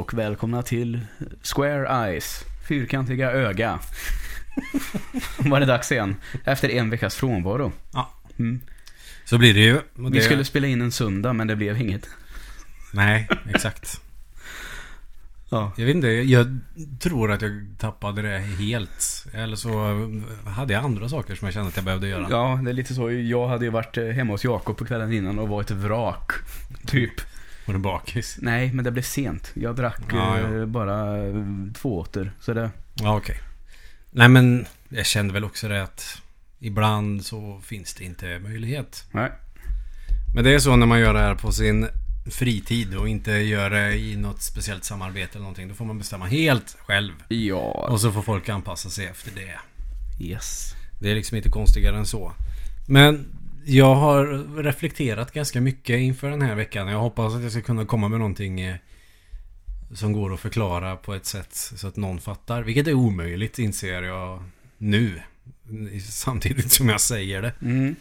Och välkomna till Square Eyes, fyrkantiga öga. Var det dags igen, efter en veckas frånvaro. Ja. Mm. Så blir det ju. Och Vi det... skulle spela in en söndag, men det blev inget. Nej, exakt. Ja. Jag vet inte, jag tror att jag tappade det helt. Eller så hade jag andra saker som jag kände att jag behövde göra. ja, det är lite så. Jag hade ju varit hemma hos Jakob på kvällen innan och var ett vrak. Typ. Var du bakis? Nej, men det blev sent. Jag drack Ja, ja. eh, bara eh, två åter. Så det... Ja, okej. Nej, men jag kände väl också det att ibland så finns det inte möjlighet. Nej. Men det är så när man gör det här på sin fritid och inte gör det i något speciellt samarbete eller någonting. Då får man bestämma helt själv. Ja. Och så får folk anpassa sig efter det. Yes. Det är liksom inte konstigare än så. Men jag har reflekterat ganska mycket inför den här veckan. Jag hoppas att jag ska kunna komma med någonting eh, som går att förklara på ett sätt så att någon fattar. Vilket är omöjligt inser jag nu. Samtidigt som jag säger det. Mm.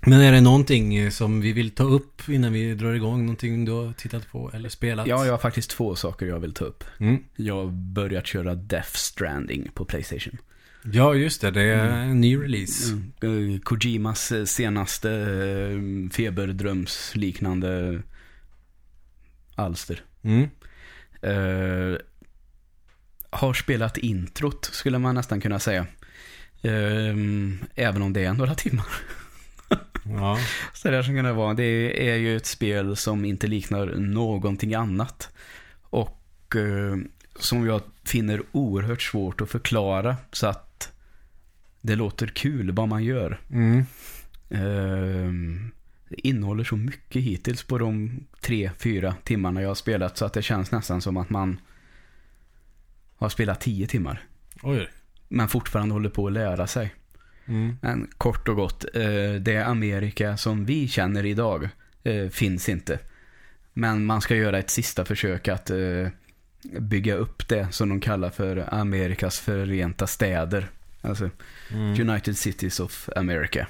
Men är det någonting eh, som vi vill ta upp innan vi drar igång? Någonting du har tittat på eller spelat? Ja, jag har faktiskt två saker jag vill ta upp. Mm. Jag har börjat köra Death Stranding på Playstation. Ja, just det. Det är en ny release. Mm. Eh, Kojimas eh, senaste eh, feberdrömsliknande alster. Mm. Eh, har spelat introt, skulle man nästan kunna säga. Eh, även om det är några timmar. Ja. Så där som kan det vara. Det är ju ett spel som inte liknar någonting annat. Och eh, som jag finner oerhört svårt att förklara så att det låter kul vad man gör. Mm. Eh, det innehåller så mycket hittills på de tre, fyra timmarna jag har spelat så att det känns nästan som att man har spelat tio timmar. Oj. Men fortfarande håller på att lära sig. Mm. Men kort och gott, eh, det Amerika som vi känner idag eh, finns inte. Men man ska göra ett sista försök att eh, bygga upp det som de kallar för Amerikas förenta städer. Alltså Mm. United Cities of America.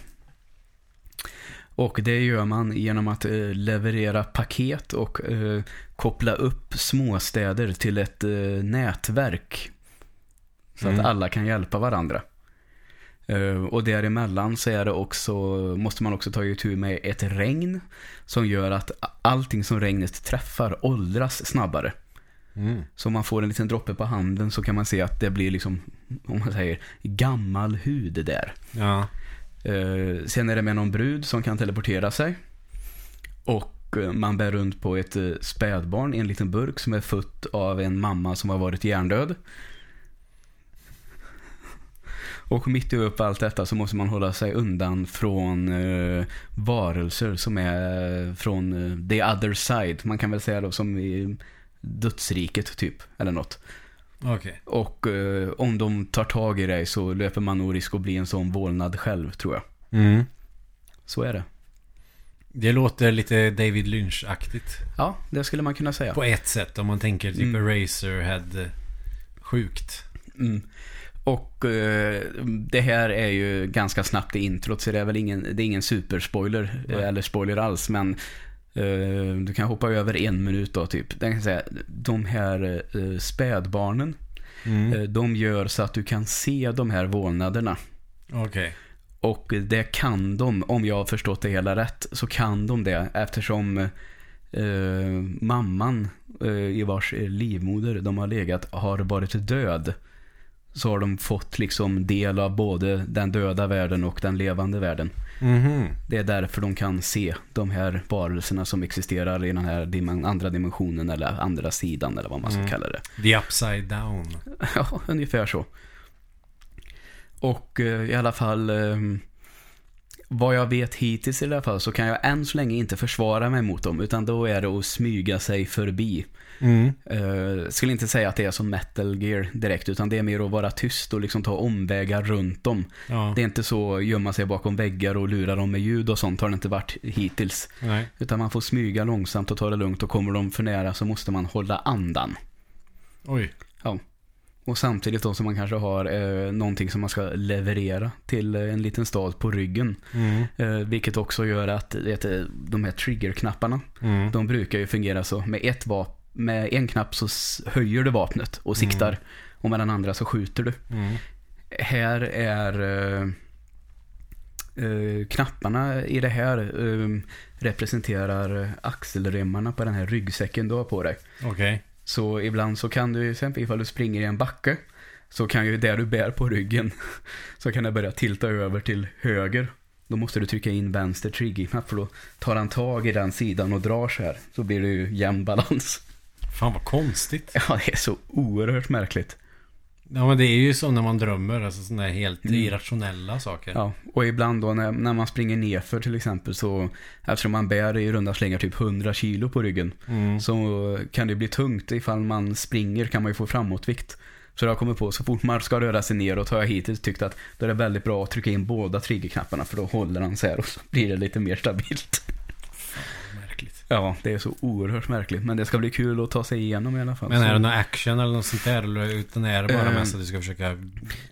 Och det gör man genom att eh, leverera paket och eh, koppla upp småstäder till ett eh, nätverk. Så Mm. att alla kan hjälpa varandra. Eh, och däremellan så är det också, måste man också ta itu med ett regn som gör att allting som regnet träffar åldras snabbare. Mm. Så man får en liten droppe på handen så kan man se att det blir liksom, om man säger, gammal hud där. Ja. Eh, sen är det med någon brud som kan teleportera sig. Och eh, man bär runt på ett eh, spädbarn i en liten burk som är fött av en mamma som har varit hjärndöd. Och mitt upp allt detta så måste man hålla sig undan från eh, varelser som är från eh, the other side. Man kan väl säga då som i dödsriket typ, eller något. Okej. Och eh, om de tar tag i dig så löper man nog risk att bli en sån vålnad själv, tror jag. Mm. Så är det. Det låter lite David Lynch-aktigt. Ja, det skulle man kunna säga. På ett sätt om man tänker typ Mm. Eraserhead eh, sjukt. Mm. Och eh, det här är ju ganska snabbt i introt, så det är väl ingen, det är ingen superspoiler, Nej. eh, eller spoiler alls, men du kan hoppa över en minut då, typ. Den kan säga, de här eh, spädbarnen, Mm. eh, de gör så att du kan se de här vålnaderna. Okej. Och det kan de, om jag har förstått det hela rätt, så kan de det eftersom eh, mamman eh, i vars eh, livmoder de har legat har varit död. Så har de fått liksom del av både den döda världen och den levande världen. Mhm. Det är därför de kan se de här varelserna som existerar i den här dimen- andra dimensionen eller andra sidan eller vad man ska Mm. kalla det. The Upside Down. Ja, ungefär så. Och eh, i alla fall, eh, vad jag vet hittills i alla fall, så kan jag än så länge inte försvara mig mot dem, utan då är det att smyga sig förbi. Mm. Eh, skulle inte säga att det är som metal gear direkt, utan det är mer att vara tyst och liksom ta omvägar runt dem. Ja. Det är inte så att gömma sig bakom väggar och lura dem med ljud och sånt har det inte varit hittills. Nej. Utan man får smyga långsamt och ta det lugnt och kommer de för nära så måste man hålla andan. Oj. Och samtidigt då som man kanske har eh, någonting som man ska leverera till eh, en liten stad på ryggen. Mm. Eh, vilket också gör att vet, de här triggerknapparna, Mm. de brukar ju fungera så. Med ett, vap- med en knapp så höjer du vapnet och siktar. Och med den andra så skjuter du. Mm. Här är eh, eh, knapparna i det här eh, representerar axelremmarna på den här ryggsäcken du har på dig. Okej. Så ibland så kan du, till exempel ifall du springer i en backe, så kan ju det du bär på ryggen, så kan det börja tilta över till höger. Då måste du trycka in vänster triggerknapp för då tar han tag i den sidan och drar så här. Så blir det ju jämn balans. Fan vad konstigt. Ja, det är så oerhört märkligt. Ja men det är ju som när man drömmer. Alltså sådana här helt Mm. irrationella saker. Ja, och ibland då när, när man springer nerför till exempel så eftersom man bär i runda slängar typ 100 kilo på ryggen Mm. så kan det bli tungt. Ifall man springer kan man ju få framåtvikt. Så jag kommer på så fort man ska röra sig neråt har jag hittills tyckt att då är det väldigt bra att trycka in båda triggerknapparna för då håller han så här och så blir det lite mer stabilt. Ja, det är så oerhört märkligt. Men det ska bli kul att ta sig igenom i alla fall. Men är det någon action eller något sånt där? Eller utan är det bara Eh, mest att du ska försöka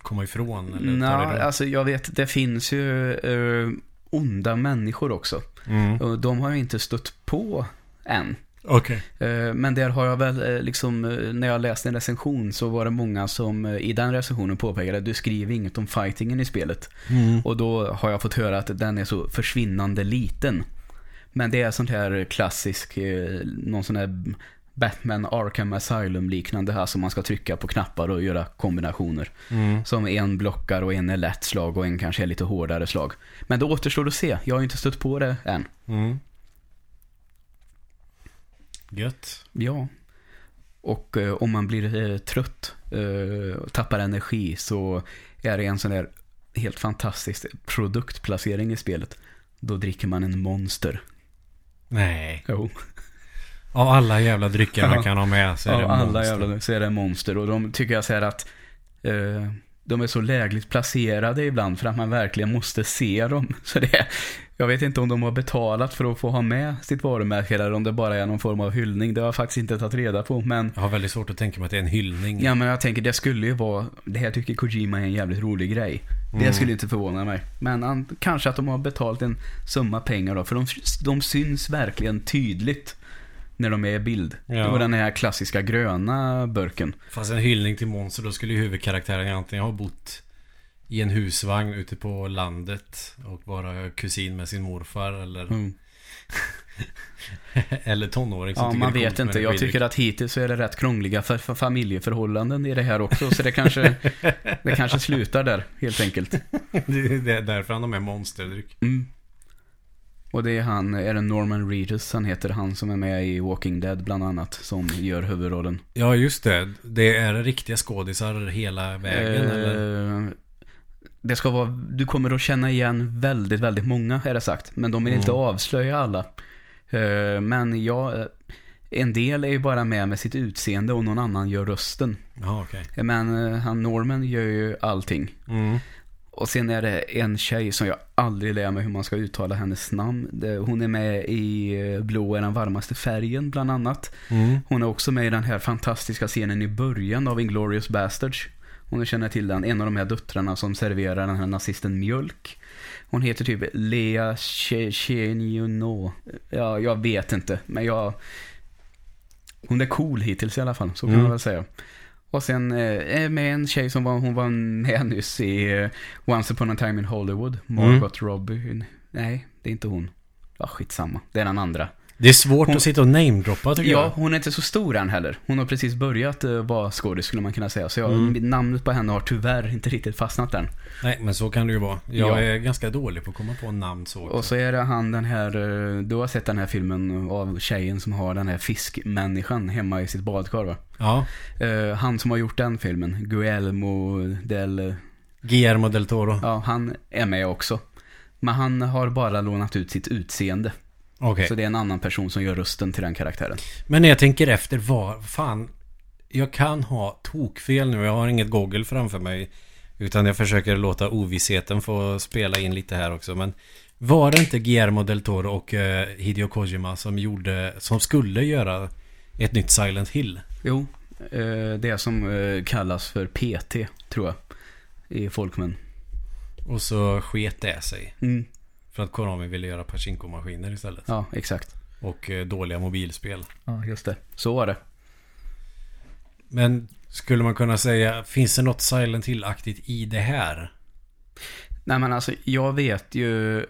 komma ifrån? Eller Nej, alltså jag vet, det finns ju eh, onda människor också. Mm. Och de har jag inte stött på än. Okej. Eh, Men där har jag väl liksom, när jag läste en recension så var det många som i den recensionen påpekade att du skriver inget om fightingen i spelet. Mm. Och då har jag fått höra att den är så försvinnande liten. Men det är sånt här klassisk, eh, någon sån här Batman Arkham Asylum liknande här som man ska trycka på knappar och göra kombinationer. Mm. Som en blockar och en är lätt slag och en kanske är lite hårdare slag. Men det återstår att se, jag har ju inte stött på det än. Mm. Gött. Ja. Och eh, om man blir eh, trött eh, och tappar energi så är det en sån där helt fantastisk produktplacering i spelet. Då dricker man en monster. Nej. Jo, Av alla jävla drycker man kan ha med det av alla monster. jävla så är det monster. Och de tycker jag här att eh, de är så lägligt placerade ibland för att man verkligen måste se dem. Så det jag vet inte om de har betalat för att få ha med sitt varumärke eller om det bara är någon form av hyllning. Det har jag faktiskt inte tagit reda på. Men Jag har väldigt svårt att tänka mig att det är en hyllning. Ja men jag tänker det skulle ju vara, det här tycker Kojima är en jävligt rolig grej. Det Mm. skulle inte förvåna mig. Men han, kanske att de har betalt en summa pengar då, för de, de syns verkligen tydligt när de är i bild. Ja. Det var den här klassiska gröna burken. Fast en hyllning till monster, då skulle ju huvudkaraktären antingen ha bott i en husvagn ute på landet och vara kusin med sin morfar eller, Mm. eller tonåring som Ja, man vet inte. Jag tycker att hittills så är det rätt krångliga för, för familjeförhållanden i det här också. Så det kanske, det kanske slutar där, helt enkelt. det är därför han har med monsterdryck. Mm. Och det är han, är det Norman Reedus han heter, han som är med i Walking Dead bland annat, som gör huvudrollen. Ja, just det. Det är riktiga skådisar hela vägen eller? Eh, Det ska vara, du kommer att känna igen väldigt, väldigt många är det sagt. Men de vill inte Mm. avslöja alla. Eh, Men ja, eh, en del är ju bara med med sitt utseende och någon annan gör rösten. Ja, okej. Men eh, han Norman gör ju allting. Mm. Och sen är det en tjej som jag aldrig lär mig hur man ska uttala hennes namn. Hon är med i eh, Blå är den varmaste färgen bland annat. Mm. Hon är också med i den här fantastiska scenen i början av Inglourious Bastards. Om du känner till den. En av de här döttrarna som serverar den här nazisten mjölk. Hon heter typ Lea Che- Cheniono. Ja, jag vet inte. Men jag... Hon är cool hittills i alla fall. Så kan Mm. man väl säga. Och sen eh, är med en tjej som var, hon var med nyss i eh, Once upon a time in Hollywood. Margot Robbie. Nej, det är inte hon. Ja, skitsamma. Det är den andra. Det är svårt Hon- att sitta och namedroppa tycker Ja, jag. hon är inte så stor än heller. Hon har precis börjat uh, vara skådis skulle man kunna säga. Så jag, Mm. namnet på henne har tyvärr inte riktigt fastnat än. Nej, men så kan det ju vara. Jag Ja. är ganska dålig på att komma på namn så. Och så är det han den här, eh, du har sett den här filmen av tjejen som har den här fiskmänniskan hemma i sitt badkar va? Ja. Eh, han som har gjort den filmen, Guillermo del... Guillermo del Toro. Ja, han är med också. Men han har bara lånat ut sitt utseende. Okej. Så det är en annan person som gör rösten till den karaktären. Men när jag tänker efter, vad fan... Jag kan ha tokfel nu. Jag har inget Google framför mig. Utan jag försöker låta ovissheten få spela in lite här också. Men var det inte Guillermo del Toro och eh, Hideo Kojima som gjorde... Som skulle göra ett nytt Silent Hill? Jo, eh, det som eh, kallas för PT, tror jag. I folkmun. Och så sket det sig. Mm. För att Konami ville göra Pachinko-maskiner istället. Ja, exakt. Och eh, dåliga mobilspel. Ja, just det. Så var det. Men skulle man kunna säga, finns det något Silent Hill-aktigt i det här? Nej men alltså, jag vet ju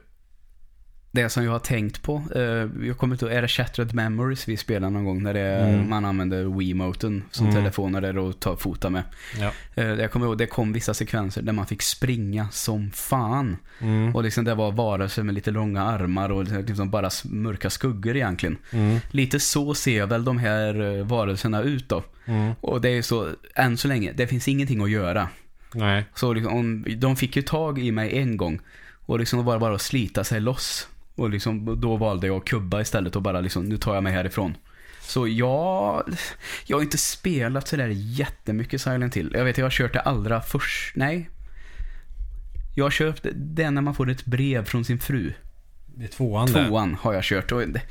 det som jag har tänkt på. eh, jag kommer inte är det Shattered Memories vi spelar någon gång? När det Mm. man använder Wiimoten som Mm. telefoner där och tar fota med. Ja. Eh, jag kommer ihåg, det kom vissa sekvenser där man fick springa som fan. Mm. Och liksom det var varelser med lite långa armar och liksom bara s- mörka skuggor egentligen. Mm. Lite så ser väl de här eh, varelserna ut då. Mm. Och det är så, än så länge, det finns ingenting att göra. Nej. Så liksom, om, de fick ju tag i mig en gång. Och liksom var bara att slita sig loss. Och liksom, då valde jag att kubba istället och bara liksom, nu tar jag mig härifrån. Så jag, jag har inte spelat sådär jättemycket Silent Hill. Jag vet, jag har kört det allra först, nej. Jag har köpt det när man får ett brev från sin fru. Det är tvåan där. Tvåan har jag kört. Och det,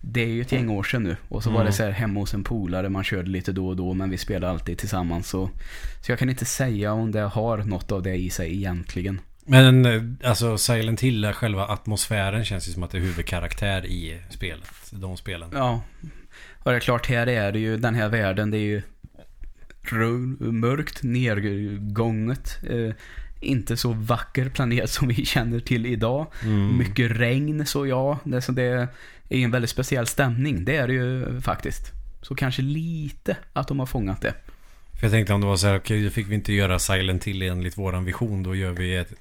det är ju ett gäng år sedan nu. Och så var Mm. det så här hemma hos en polare. Man körde lite då och då. Men vi spelade alltid tillsammans. Så, så jag kan inte säga om det har något av det i sig egentligen. Men eh, alltså Silent Hill, själva atmosfären känns ju som att det är huvudkaraktär i spelet. De spelen. Ja. Och det är klart, här är det ju den här världen. Det är ju mörkt, nergånget. Eh, inte så vacker planet som vi känner till idag. Mm. Mycket regn, så ja. Det, så det är en väldigt speciell stämning. Det är det ju faktiskt. Så kanske lite att de har fångat det. För jag tänkte om det var så här, okej, då fick vi inte göra Silent Hill enligt våran vision. Då gör vi ett,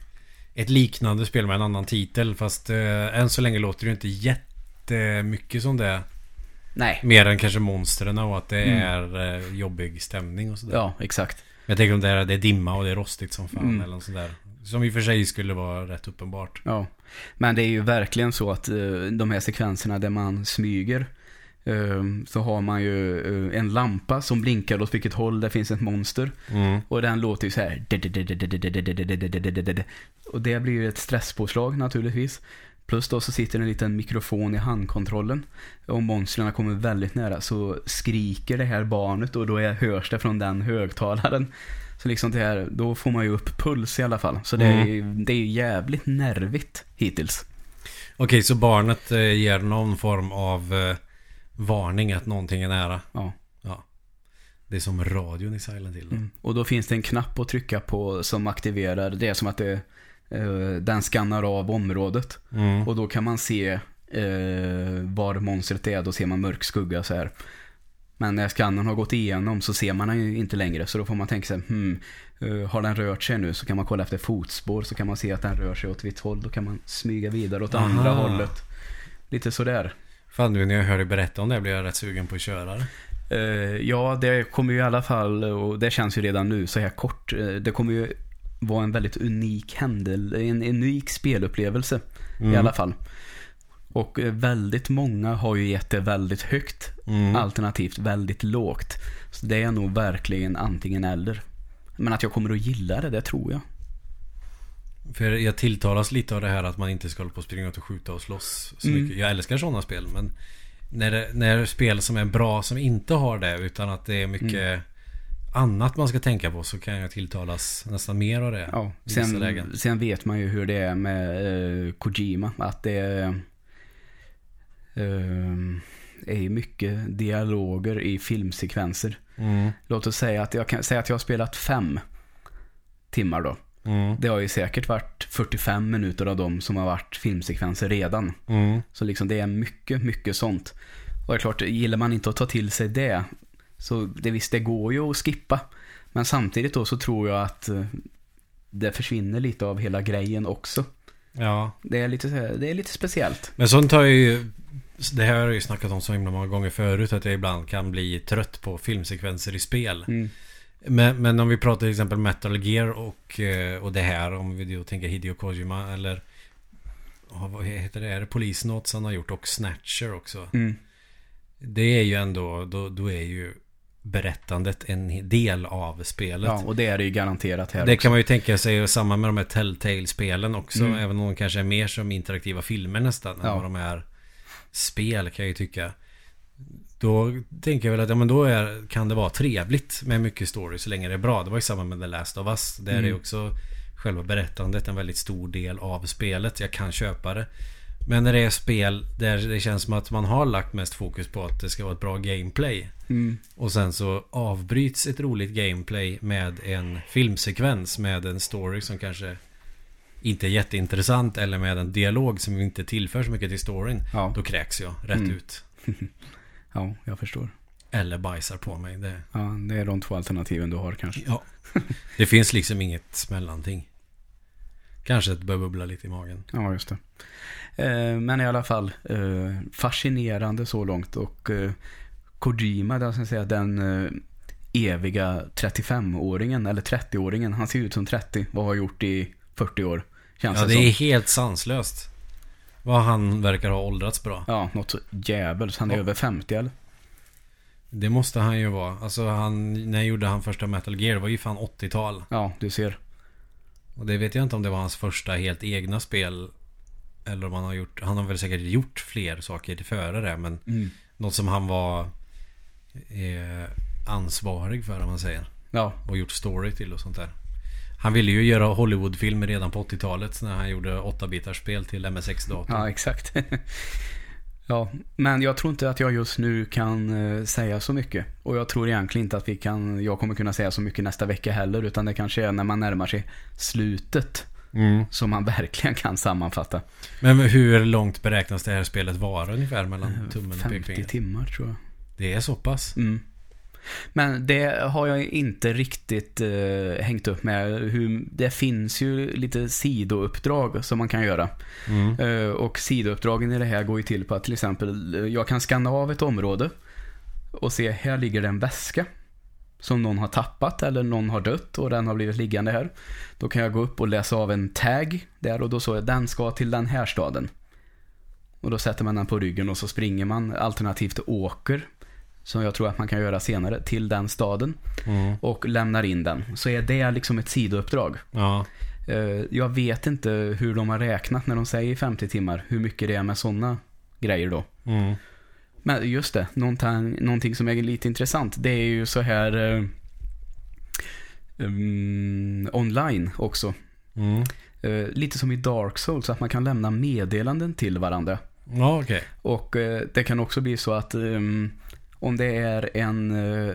ett liknande spel med en annan titel. Fast eh, än så länge låter det inte jättemycket som det. Nej. Mer än kanske monstren och att det Mm. är eh, jobbig stämning och sådär. Ja, exakt. Men Jag tänker om det är, det är dimma och det är rostigt som fan Mm. eller något sådär. Som i och för sig skulle vara rätt uppenbart. Ja. Men det är ju verkligen så att eh, de här sekvenserna där man smyger så har man ju eh, en lampa som blinkar åt vilket håll det finns ett monster. Mm. Och den låter ju så här. Och det blir ju ett stresspåslag naturligtvis. Plus då så sitter en liten mikrofon i handkontrollen. Och monstren kommer väldigt nära så skriker det här barnet och då är, hörs det från den högtalaren. Så liksom det här, då får man ju upp puls i alla fall. Så det är, ju- det är ju jävligt nervigt hittills. Okej, så barnet eh, ger någon form av eh, varning att någonting är nära. Ja. Ja. Det är som radion i Silent Hill. Mm. Och då finns det en knapp att trycka på som aktiverar, det är som att det, eh, den skannar av området. Mm. Och då kan man se eh, var monstret är, då ser man mörk skugga så här. Men när skannern har gått igenom så ser man den ju inte längre. Så då får man tänka sig, hmm, eh, har den rört sig nu? Så kan man kolla efter fotspår så kan man se att den rör sig åt vitt håll. Då kan man smyga vidare åt Aha. andra hållet. Lite sådär. Fan nu när jag hör dig berätta om det blir jag rätt sugen på att köra det. Eh, ja, det kommer ju i alla fall, och det känns ju redan nu så här kort, eh, det kommer ju vara en väldigt unik händelse, en unik spelupplevelse i Mm. alla fall. Och eh, väldigt många har ju gett det väldigt högt, Mm. alternativt väldigt lågt. Så det är nog verkligen antingen eller. Men att jag kommer att gilla det, det tror jag. För jag tilltalas lite av det här att man inte ska hålla på och springa ut och skjuta och slåss så Mm. mycket. Jag älskar sådana spel men när det, när det är spel som är bra som inte har det utan att det är mycket Mm. annat man ska tänka på så kan jag tilltalas nästan mer av det. Ja, sen, sen vet man ju hur det är med eh, Kojima. Att det är, eh, är ju mycket dialoger i filmsekvenser. Mm. Låt oss säga att jag kan säga att jag har spelat fem timmar då. Mm. Det har ju säkert varit 45 minuter av dem som har varit filmsekvenser redan. Mm. Så liksom det är mycket, mycket sånt. Och det är klart, gillar man inte att ta till sig det så det visst, det går ju att skippa. Men samtidigt då så tror jag att eh, det försvinner lite av hela grejen också. Ja. Det är lite, det är lite speciellt. Men sånt har ju Det här har jag ju snackat om så himla många gånger förut att jag ibland kan bli trött på filmsekvenser i spel. Mm. Men, men om vi pratar till exempel Metal Gear och, eh, och det här om vi då tänker Hideo Kojima eller vad heter det? Är det Police Notes han har gjort och Snatcher också? Mm. Det är ju ändå, då, då är ju berättandet en del av spelet. Ja, och det är det ju garanterat här Det också. kan man ju tänka sig och samma med de här Telltale-spelen också. Mm. Även om de kanske är mer som interaktiva filmer nästan. Ja. Än vad de är spel kan jag ju tycka. Då tänker jag väl att ja, men då är, kan det vara trevligt med mycket story så länge det är bra. Det var ju samma med The Last of Us. Där Mm. är också själva berättandet en väldigt stor del av spelet. Jag kan köpa det. Men när det är spel där det känns som att man har lagt mest fokus på att det ska vara ett bra gameplay. Mm. Och sen så avbryts ett roligt gameplay med en filmsekvens med en story som kanske inte är jätteintressant eller med en dialog som inte tillför så mycket till storyn. Ja. Då kräks jag rätt Mm. ut. ja, jag förstår. Eller bajsar på mig. Det, Ja, det är de två alternativen du har kanske. ja. det finns liksom inget mellanting. Kanske att det börjar bubbla lite i magen. Ja, just det. Eh, men i alla fall, eh, fascinerande så långt. Och eh, Kojima, där ska säga, den eh, eviga 35-åringen, eller 30-åringen, han ser ut som 30, vad har gjort i 40 år, känns Ja, det det är helt sanslöst. Vad han verkar ha åldrats bra. Ja, något så jävligt. Han är Ja. över 50 eller? Det måste han ju vara. Alltså han, när gjorde han första Metal Gear? Det var ju fan 80-tal. Ja, du ser. Och det vet jag inte om det var hans första helt egna spel. Eller om han har gjort... Han har väl säkert gjort fler saker före det. Men Mm. något som han var eh, ansvarig för om man säger. Ja, Och gjort story till och sånt där. Han ville ju göra Hollywoodfilmer redan på 80-talet när han gjorde 8-bitars spel till MSX-datorn. ja exakt. ja, men jag tror inte att jag just nu kan eh, säga så mycket. Och jag tror egentligen inte att vi kan, jag kommer kunna säga så mycket nästa vecka heller. Utan det kanske är när man närmar sig slutet Mm. som man verkligen kan sammanfatta. Men hur långt beräknas det här spelet vara ungefär mellan tummen och 50 pekfingret? timmar tror jag. Det är så pass? Mm. Men det har jag inte riktigt eh, hängt upp med. Hur, det finns ju lite sidouppdrag som man kan göra. Mm. Eh, och sidouppdragen i det här går ju till på att till exempel eh, jag kan skanna av ett område och se här ligger det en väska som någon har tappat eller någon har dött och den har blivit liggande här. Då kan jag gå upp och läsa av en tag där och då så är den ska till den här staden. Och då sätter man den på ryggen och så springer man alternativt åker som jag tror att man kan göra senare till den staden Mm. och lämnar in den. Så är det liksom ett sidouppdrag. Ja. Eh, Jag vet inte hur de har räknat när de säger 50 timmar, hur mycket det är med sådana grejer då. Mm. Men just det, någonting, någonting som är lite intressant, det är ju så här um, online också. Mm. Eh, lite som i Dark Souls, att man kan lämna meddelanden till varandra. Ja, okej. Och eh, det kan också bli så att ehm, om det är en eh,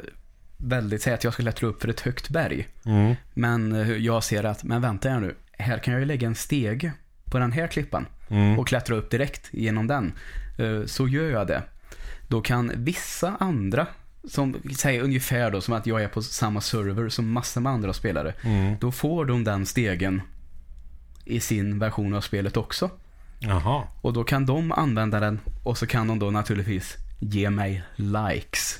väldigt, säg att jag ska klättra upp för ett högt berg. Mm. Men eh, jag ser att, men vänta här nu, här kan jag ju lägga en stege på den här klippan Mm. och klättra upp direkt genom den. Eh, Så gör jag det. Då kan vissa andra, som säger ungefär då som att jag är på samma server som massor med andra spelare. Mm. Då får de den stegen i sin version av spelet också. Jaha. Och då kan de använda den och så kan de då naturligtvis ge mig likes.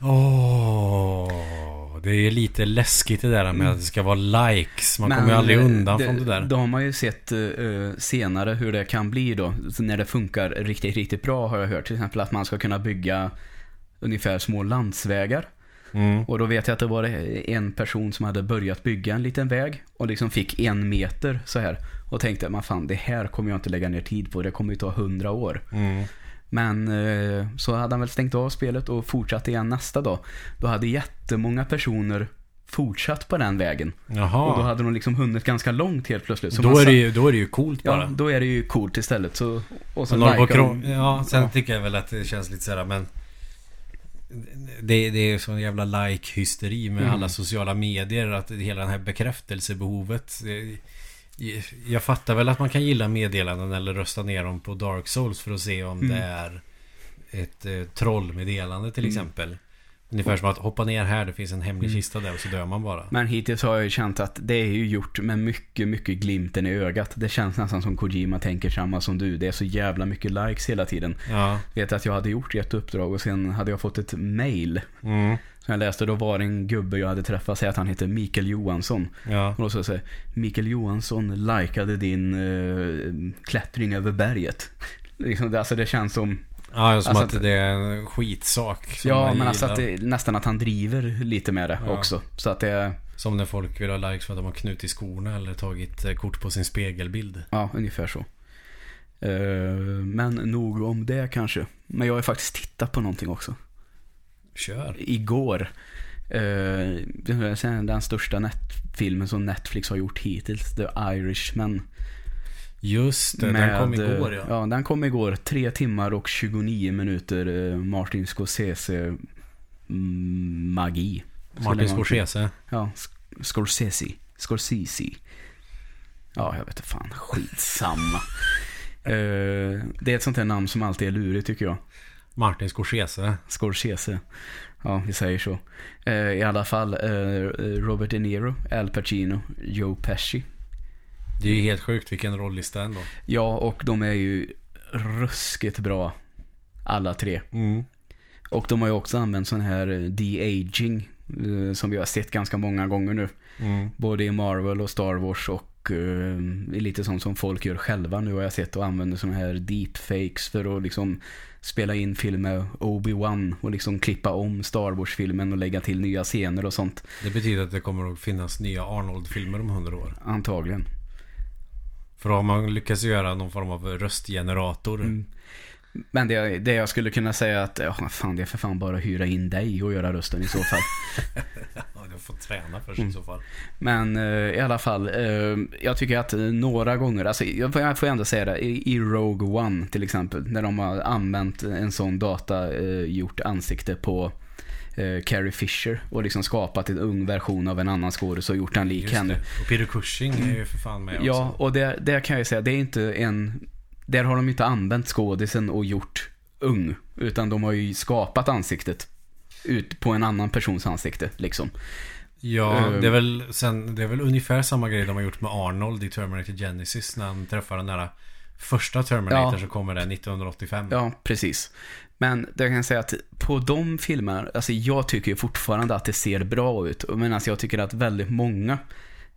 Åh, det är lite läskigt det där med att det ska vara likes. Man kommer ju aldrig eh, undan från det där. Då har man ju sett eh, senare hur det kan bli då. Så när det funkar riktigt, riktigt bra har jag hört. Till exempel att man ska kunna bygga ungefär små landsvägar. Mm. Och då vet jag att det var en person som hade börjat bygga en liten väg och liksom fick en meter så här. Och tänkte, man fan det här kommer jag inte lägga ner tid på. Det kommer ju ta hundra år. Mm. Men eh, så hade han väl stängt av spelet och fortsatt igen nästa dag. Då hade jättemånga personer fortsatt på den vägen. Och då Jaha. hade de liksom hunnit ganska långt helt plötsligt. Så Då man är, det ju, då är det ju coolt bara. Ja, då är det ju coolt istället. Så, och likar kro- de. ja, sen Ja. tycker jag väl att det känns lite sådär men det, det är sån jävla like-hysteri med Mm. alla sociala medier. Att hela det här bekräftelsebehovet. det- Jag fattar väl att man kan gilla meddelanden eller rösta ner dem på Dark Souls för att se om Mm. det är ett eh, trollmeddelande till Mm. exempel. Ungefär som att hoppa ner här, det finns en hemlig Mm. kista där och så dör man bara. Men hittills har jag ju känt att det är ju gjort med mycket, mycket glimten i ögat. Det känns nästan som Kojima tänker samma som du. Det är så jävla mycket likes hela tiden. Ja. Vet att jag hade gjort ett uppdrag och sen hade jag fått ett mail. Mm. Som jag läste, då var det en gubbe jag hade träffat, säg att han heter Mikael Johansson. Ja. Och då så säger Mikael Johansson likade din eh, klättring över berget. Liksom, det, alltså det känns som, Ja, som Alltså att det är en skitsak. Ja men alltså att det, nästan att han driver lite med det Ja. också. Så att det, Som när folk vill ha likes för att de har knutit skorna eller tagit eh, kort på sin spegelbild. ja ungefär så. Eh, men nog om det kanske. Men jag har ju faktiskt tittat på någonting också. Kör. Igår. Uh, den största net- filmen som Netflix har gjort hittills. The Irishman. Just det, den kom igår ja. Ja, den kom igår. Tre timmar och 29 minuter eh, Martin Scorsese mm, magi. Martin Scorsese. Ja, Scorsese. Scorsese. Ja, jag vet inte fan. Skitsamma. Eh, det är ett sånt här namn som alltid är lurigt tycker jag. Martin Scorsese. Scorsese. Ja, vi säger så. Eh, I alla fall eh, Robert De Niro, Al Pacino, Joe Pesci. Det är ju helt sjukt vilken rollista ändå. Ja, och de är ju ruskigt bra. Alla tre. Mm. Och de har ju också använt sån här eh, de-aging. eh, Som vi har sett ganska många gånger nu. Mm. Både i Marvel och Star Wars och eh, lite sånt som folk gör själva nu har jag sett och använder såna här deepfakes för att liksom spela in film med Obi-Wan och liksom klippa om Star Wars-filmen och lägga till nya scener och sånt. Det betyder att det kommer att finnas nya Arnold-filmer om 100 år. Antagligen. För då har man lyckats göra någon form av röstgenerator. Mm. Men det, det jag skulle kunna säga att, ja fan det är för fan bara att hyra in dig och göra rösten i så fall. Ja, du får träna först Mm. i så fall. Men eh, i alla fall, eh, jag tycker att eh, några gånger, alltså jag får, jag får ändå säga det, i, i Rogue One till exempel, när de har använt en sån data eh, gjort ansikte på Carrie Fisher och liksom skapat en ung version av en annan skådis och gjort den lik henne. Och Peter Cushing är ju för fan med Ja, också. och det, det kan jag ju säga, det är inte en... Där har de inte använt skådisen och gjort ung. Utan de har ju skapat ansiktet. Ut på en annan persons ansikte, liksom. Ja, Eh. det är, väl, sen, det är väl ungefär samma grej de har gjort med Arnold i Terminator Genesis. När han träffar den där första Terminator Ja. som kommer där 1985. Ja, precis. Men det kan jag säga att på de filmerna, alltså jag tycker fortfarande att det ser bra ut. Men alltså jag tycker att väldigt många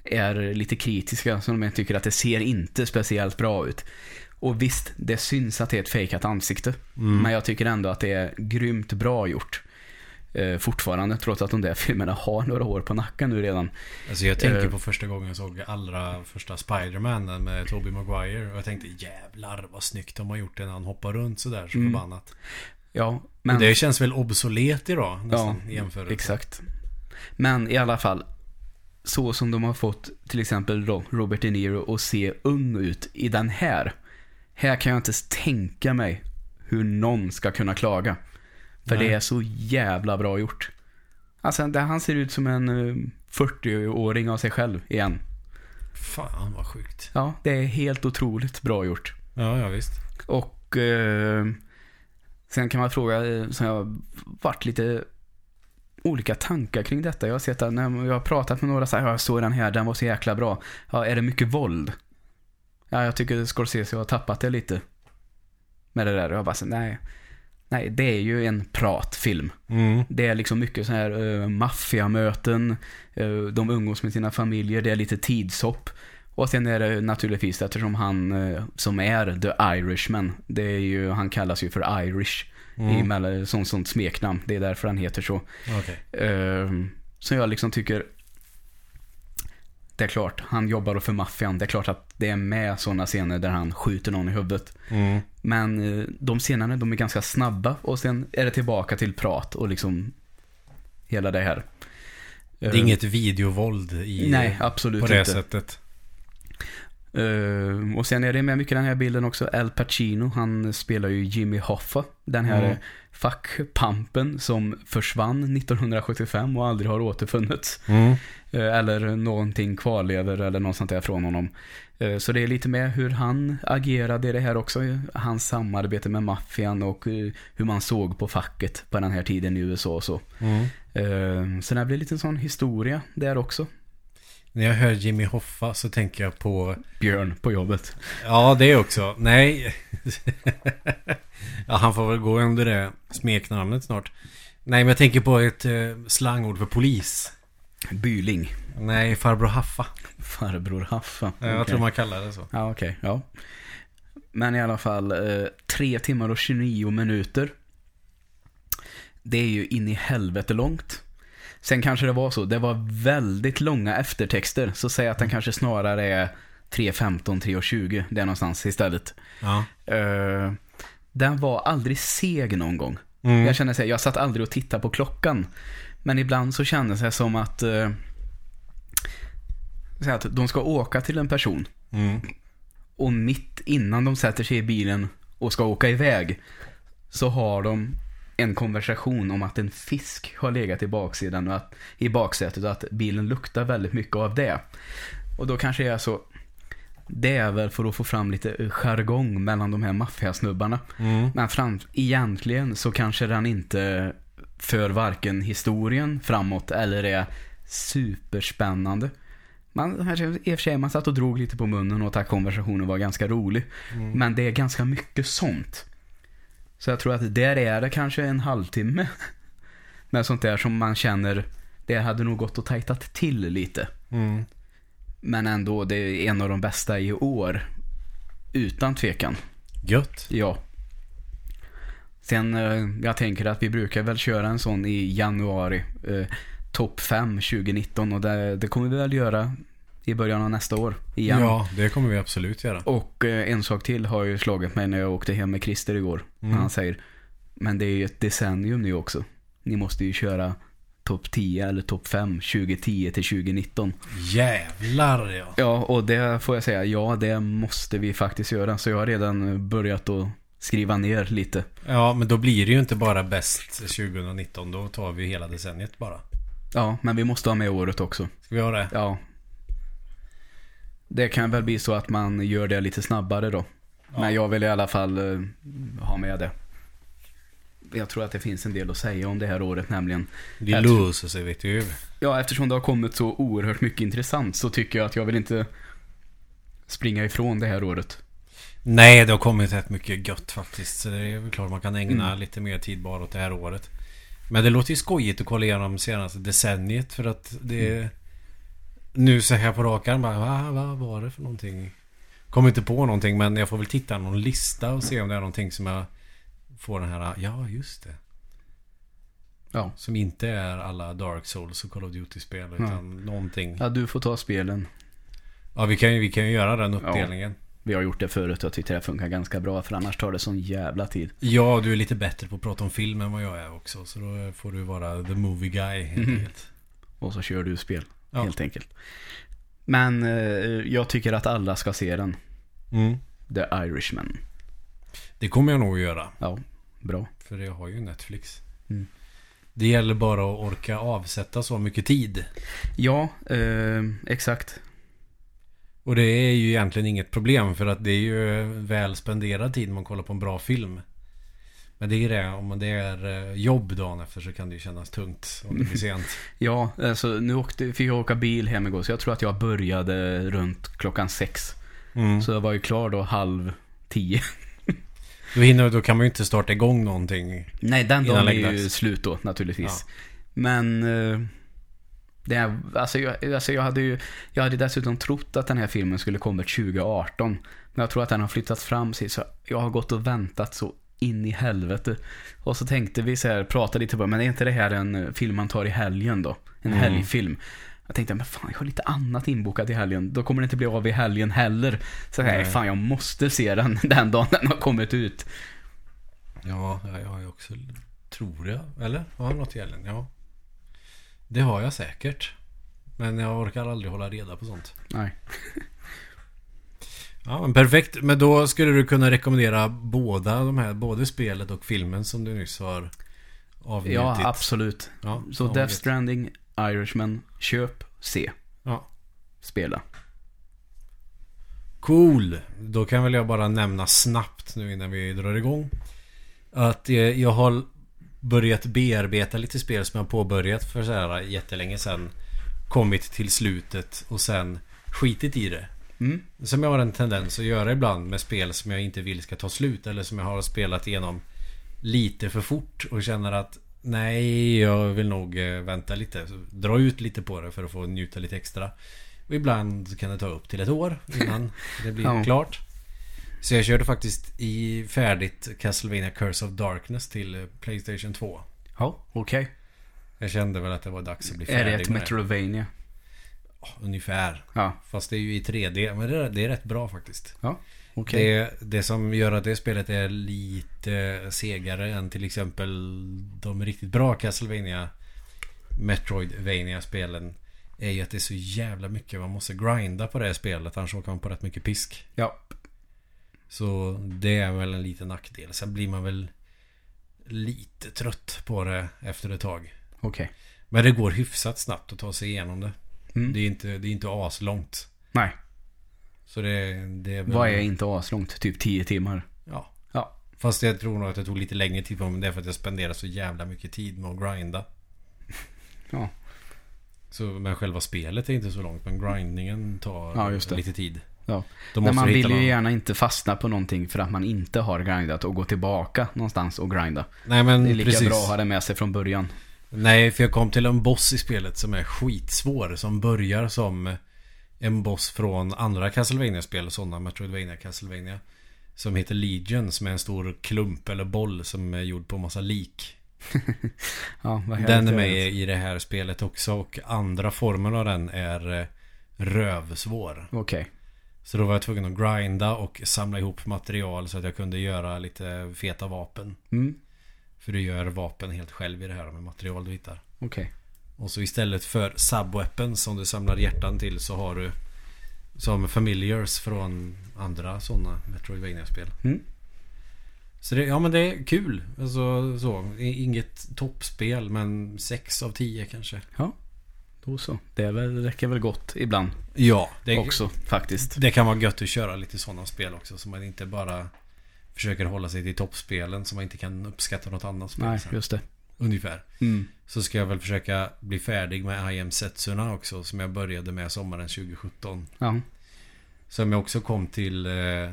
är lite kritiska. Som de tycker att det ser inte speciellt bra ut. Och visst, det syns att det är ett fejkat ansikte. Mm. Men jag tycker ändå att det är grymt bra gjort. Eh, fortfarande, trots att de där filmerna har några år på nacken nu redan. Alltså jag tänker Eh. på första gången jag såg allra första Spider-Man med Tobey Maguire. Och jag tänkte jävlar vad snyggt de har gjort det när han hoppar runt sådär så Mm. förbannat. Ja, Men det känns väl obsolet idag nästan Ja, i jämförelse. Exakt. Men i alla fall, så som de har fått till exempel Robert De Niro att se ung ut i den här. Här kan jag inte ens tänka mig hur någon ska kunna klaga. För Nej. det är så jävla bra gjort. Alltså, han ser ut som en eh, 40-åring av sig själv igen. Fan vad sjukt. Ja, det är helt otroligt bra gjort. Ja, ja visst. Och eh, sen kan man fråga, eh, så jag varit lite olika tankar kring detta. Jag har sett att när jag har pratat med några så här, "Ja, jag såg den här, den var så jäkla bra. Ja, är det mycket våld? Ja, jag tycker Scorsese har tappat det lite. Med det där. Och jag bara så, nej. Nej, det är ju en pratfilm. Mm. Det är liksom mycket så här uh, maffiamöten, uh, de umgås med sina familjer, det är lite tidshopp. Och sen är det naturligtvis eftersom han eh, som är The Irishman, det är ju, han kallas ju för Irish i Mm. mellan, sånt, sånt smeknamn. Det är därför han heter så. Okej. Uh, så jag liksom tycker, det är klart, han jobbar för maffian. Det är klart att det är med sådana scener där han skjuter någon i huvudet. Mm. Men eh, de scenerna, de är ganska snabba och sen är det tillbaka till prat och liksom hela det här. Det är inget videovåld i, Nej, absolut på det inte. sättet. Eh, och sen är det med mycket den här bilden också. Al Pacino, han spelar ju Jimmy Hoffa. Den här Mm. fackpampen som försvann 1975 och aldrig har återfunnits. Mm. Eh, eller någonting kvarlever eller något sånt där från honom. Eh, så det är lite med hur han agerade i det här också. Hans samarbete med maffian och eh, hur man såg på facket på den här tiden i USA och så. Mm. Så det blir lite en sån historia där också. När jag hör Jimmy Hoffa så tänker jag på Björn på jobbet. Ja, det också. Nej. ja, han får väl gå under det smeknamnet snart. Nej, men jag tänker på ett slangord för polis. Byling. Nej, farbror Haffa. Farbror Haffa. Ja, Jag tror man kallar det så. Ja, okej. ja. Men i alla fall, eh, 3 timmar och 29 minuter. Det är ju in i helvete långt. Sen kanske det var så, det var väldigt långa eftertexter. Så säg att den kanske snarare är 3.15, 3.20, det är någonstans istället. Ja. Eh, den var aldrig seg någon gång. Mm. Jag känner här, jag satt aldrig och tittade på klockan. Men ibland så kändes det som att, eh, så att de ska åka till en person. Mm. Och mitt innan de sätter sig i bilen och ska åka iväg så har de en konversation om att en fisk har legat i baksidan och att, i baksätet och att bilen luktar väldigt mycket av det. Och då kanske jag så det är väl för att få fram lite jargong mellan de här maffiasnubbarna. Mm. Men fram, egentligen så kanske den inte för varken historien framåt eller är superspännande. Man, i och för sig, man satt och drog lite på munnen och att konversationen var ganska rolig. Mm. Men det är ganska mycket sånt. Så jag tror att där är det kanske en halvtimme med sånt där som man känner, det hade nog gått och tajtat till lite. Mm. Men ändå, det är en av de bästa i år. Utan tvekan. Gött. Ja. Sen, eh, jag tänker att vi brukar väl köra en sån i januari. Eh, Topp 5 2019 och det, det kommer vi väl göra i början av nästa år igen. Ja, det kommer vi absolut göra. Och eh, en sak till har ju slagit mig när jag åkte hem med Christer igår. Mm. Han säger, men det är ju ett decennium nu också. Ni måste ju köra topp 10 eller topp 5 2010 till 2019. Jävlar ja. Ja, och det får jag säga, ja det måste vi faktiskt göra. Så jag har redan börjat att skriva ner lite. Ja, men då blir det ju inte bara bäst 2019. Då tar vi hela decenniet bara. Ja, men vi måste ha med året också. Ska vi ha det? Ja. Det kan väl bli så att man gör det lite snabbare då. Ja. Men jag vill i alla fall eh, ha med det. Jag tror att det finns en del att säga om det här året nämligen. Det löser sig vet du. Ja, eftersom det har kommit så oerhört mycket intressant så tycker jag att jag vill inte springa ifrån det här året. Nej, det har kommit rätt mycket gött faktiskt. Så det är väl klart man kan ägna Mm. lite mer tid bara åt det här året. Men det låter ju skojigt att kolla igenom senaste decenniet för att det... Mm. Nu så här på rak arm bara, va, vad var det för någonting? Kommer inte på någonting men jag får väl titta någon lista och se om det är någonting som jag får den här, ja just det. Ja. Som inte är alla Dark Souls och Call of Duty-spel utan någonting. ja, du får ta spelen. Ja, vi kan ju, vi kan ju göra den uppdelningen. Vi har gjort det förut och jag tyckte det funkar ganska bra för annars tar det sån jävla tid. Ja, du är lite bättre på att prata om film än vad jag är också. Så då får du vara the movie guy helt Mhm. enkelt. Och så kör du spel, Ja. helt enkelt. Men eh, jag tycker att alla ska se den. Mm. The Irishman. Det kommer jag nog att göra. Ja, bra. För jag har ju Netflix. Mm. Det gäller bara att orka avsätta så mycket tid. Ja, eh, exakt. Och det är ju egentligen inget problem för att det är ju väl spenderad tid man kollar på en bra film. Men det är det, om det är eh, jobb dagen efter så kan det ju kännas tungt om det blir sent. Ja, alltså nu åkte, fick jag åka bil hem igår så jag tror att jag började runt klockan sex. Mm. Så jag var ju klar då halv tio. Då, hinner, då kan man ju inte starta igång någonting. Nej, den dagen är ju slut då naturligtvis. Men eh, det alltså, jag, alltså jag hade ju Jag hade dessutom trott att den här filmen skulle komma 2018. Men jag tror att den har flyttats fram sig så jag har gått och väntat så in i helvete. Och så tänkte vi så här, prata lite på men är inte det här en eh, film man tar i helgen då? En Mm. helgfilm. Jag tänkte, men fan jag har lite annat inbokat i helgen. Då kommer det inte bli av i helgen heller. Så här, Nej. fan jag måste se den den dagen den har kommit ut. Ja, ja, jag har ju också... Tror jag. Eller? Har jag något i helgen? Ja. Det har jag säkert. Men jag orkar aldrig hålla reda på sånt. Nej. Ja, men perfekt. Men då skulle du kunna rekommendera båda de här, både spelet och filmen som du nyss har avnjutit. Ja, absolut. Ja, Så vad Death. Stranding, Irishman, köp, se, Ja. spela. Cool. Då kan väl jag bara nämna snabbt nu innan vi drar igång. Att eh, jag har börjat bearbeta lite spel som jag påbörjat för så här jättelänge sedan. Kommit till slutet och sen skitit i det. Mm. Som jag har en tendens att göra ibland med spel som jag inte vill ska ta slut. Eller som jag har spelat igenom lite för fort och känner att nej, jag vill nog eh, vänta lite. Dra ut lite på det för att få njuta lite extra. Och ibland kan det ta upp till ett år innan det blir Ja. klart. Så jag körde faktiskt i färdigt Castlevania Curse of Darkness till eh, Playstation 2. Ja, okej. Jag kände väl att det var dags att bli Är färdig det ett Metrovania? Ja, Ungefär. Ja, Fast det är ju i 3D. Men det är, det är rätt bra faktiskt. okej. Det, det som gör att det spelet är lite segare än till exempel de riktigt bra Castlevania Metroidvania spelen är ju att det är så jävla mycket man måste grinda på det här spelet annars åker man på rätt mycket pisk. Ja, Så det är väl en liten nackdel. Sen blir man väl lite trött på det efter ett tag. Okej. Men det går hyfsat snabbt att ta sig igenom det. Mm. Det är inte, det är inte aslångt. Nej. Så det, det är väl... Vad är inte aslångt? Typ 10 timmar. Ja. Ja. Fast jag tror nog att det tog lite längre tid på mig. Det är för att jag spenderar så jävla mycket tid med att grinda. Ja. Så, men själva spelet är inte så långt. Men grindningen tar Ja, lite tid. Ja. Men man vill hitta ju någon... gärna inte fastna på någonting för att man inte har grindat och gå tillbaka någonstans och grinda. Nej men Det är lika precis. bra att ha det med sig från början. Nej, för jag kom till en boss i spelet som är skitsvår. Som börjar som en boss från andra castlevania spel Sådana Metroidvania Castlevania. Som heter Legion. Som är en stor klump eller boll som är gjord på massa lik. Ja, vad Den är det med i det här spelet också. Och andra formen av den är eh, rövsvår. Okej. Så då var jag tvungen att grinda och samla ihop material så att jag kunde göra lite feta vapen. Mm. För du gör vapen helt själv i det här med material du hittar. Okej. Och så istället för subweapons som du samlar hjärtan till så har du som familiars från andra sådana Metroidvania-spel. Mm. Så det, ja men det är kul. Alltså så. Inget toppspel men 6 av 10 kanske. Då så. Det väl, räcker väl gott ibland Ja, det, också faktiskt. det kan vara gött att köra lite sådana spel också. Så man inte bara försöker hålla sig till toppspelen så man inte kan uppskatta något annat spel. Nej, sen. just det. Ungefär. Mm. Så ska jag väl försöka bli färdig med I am Setsuna också. Som jag började med sommaren 2017. Ja. Som jag också kom till... Eh, ja,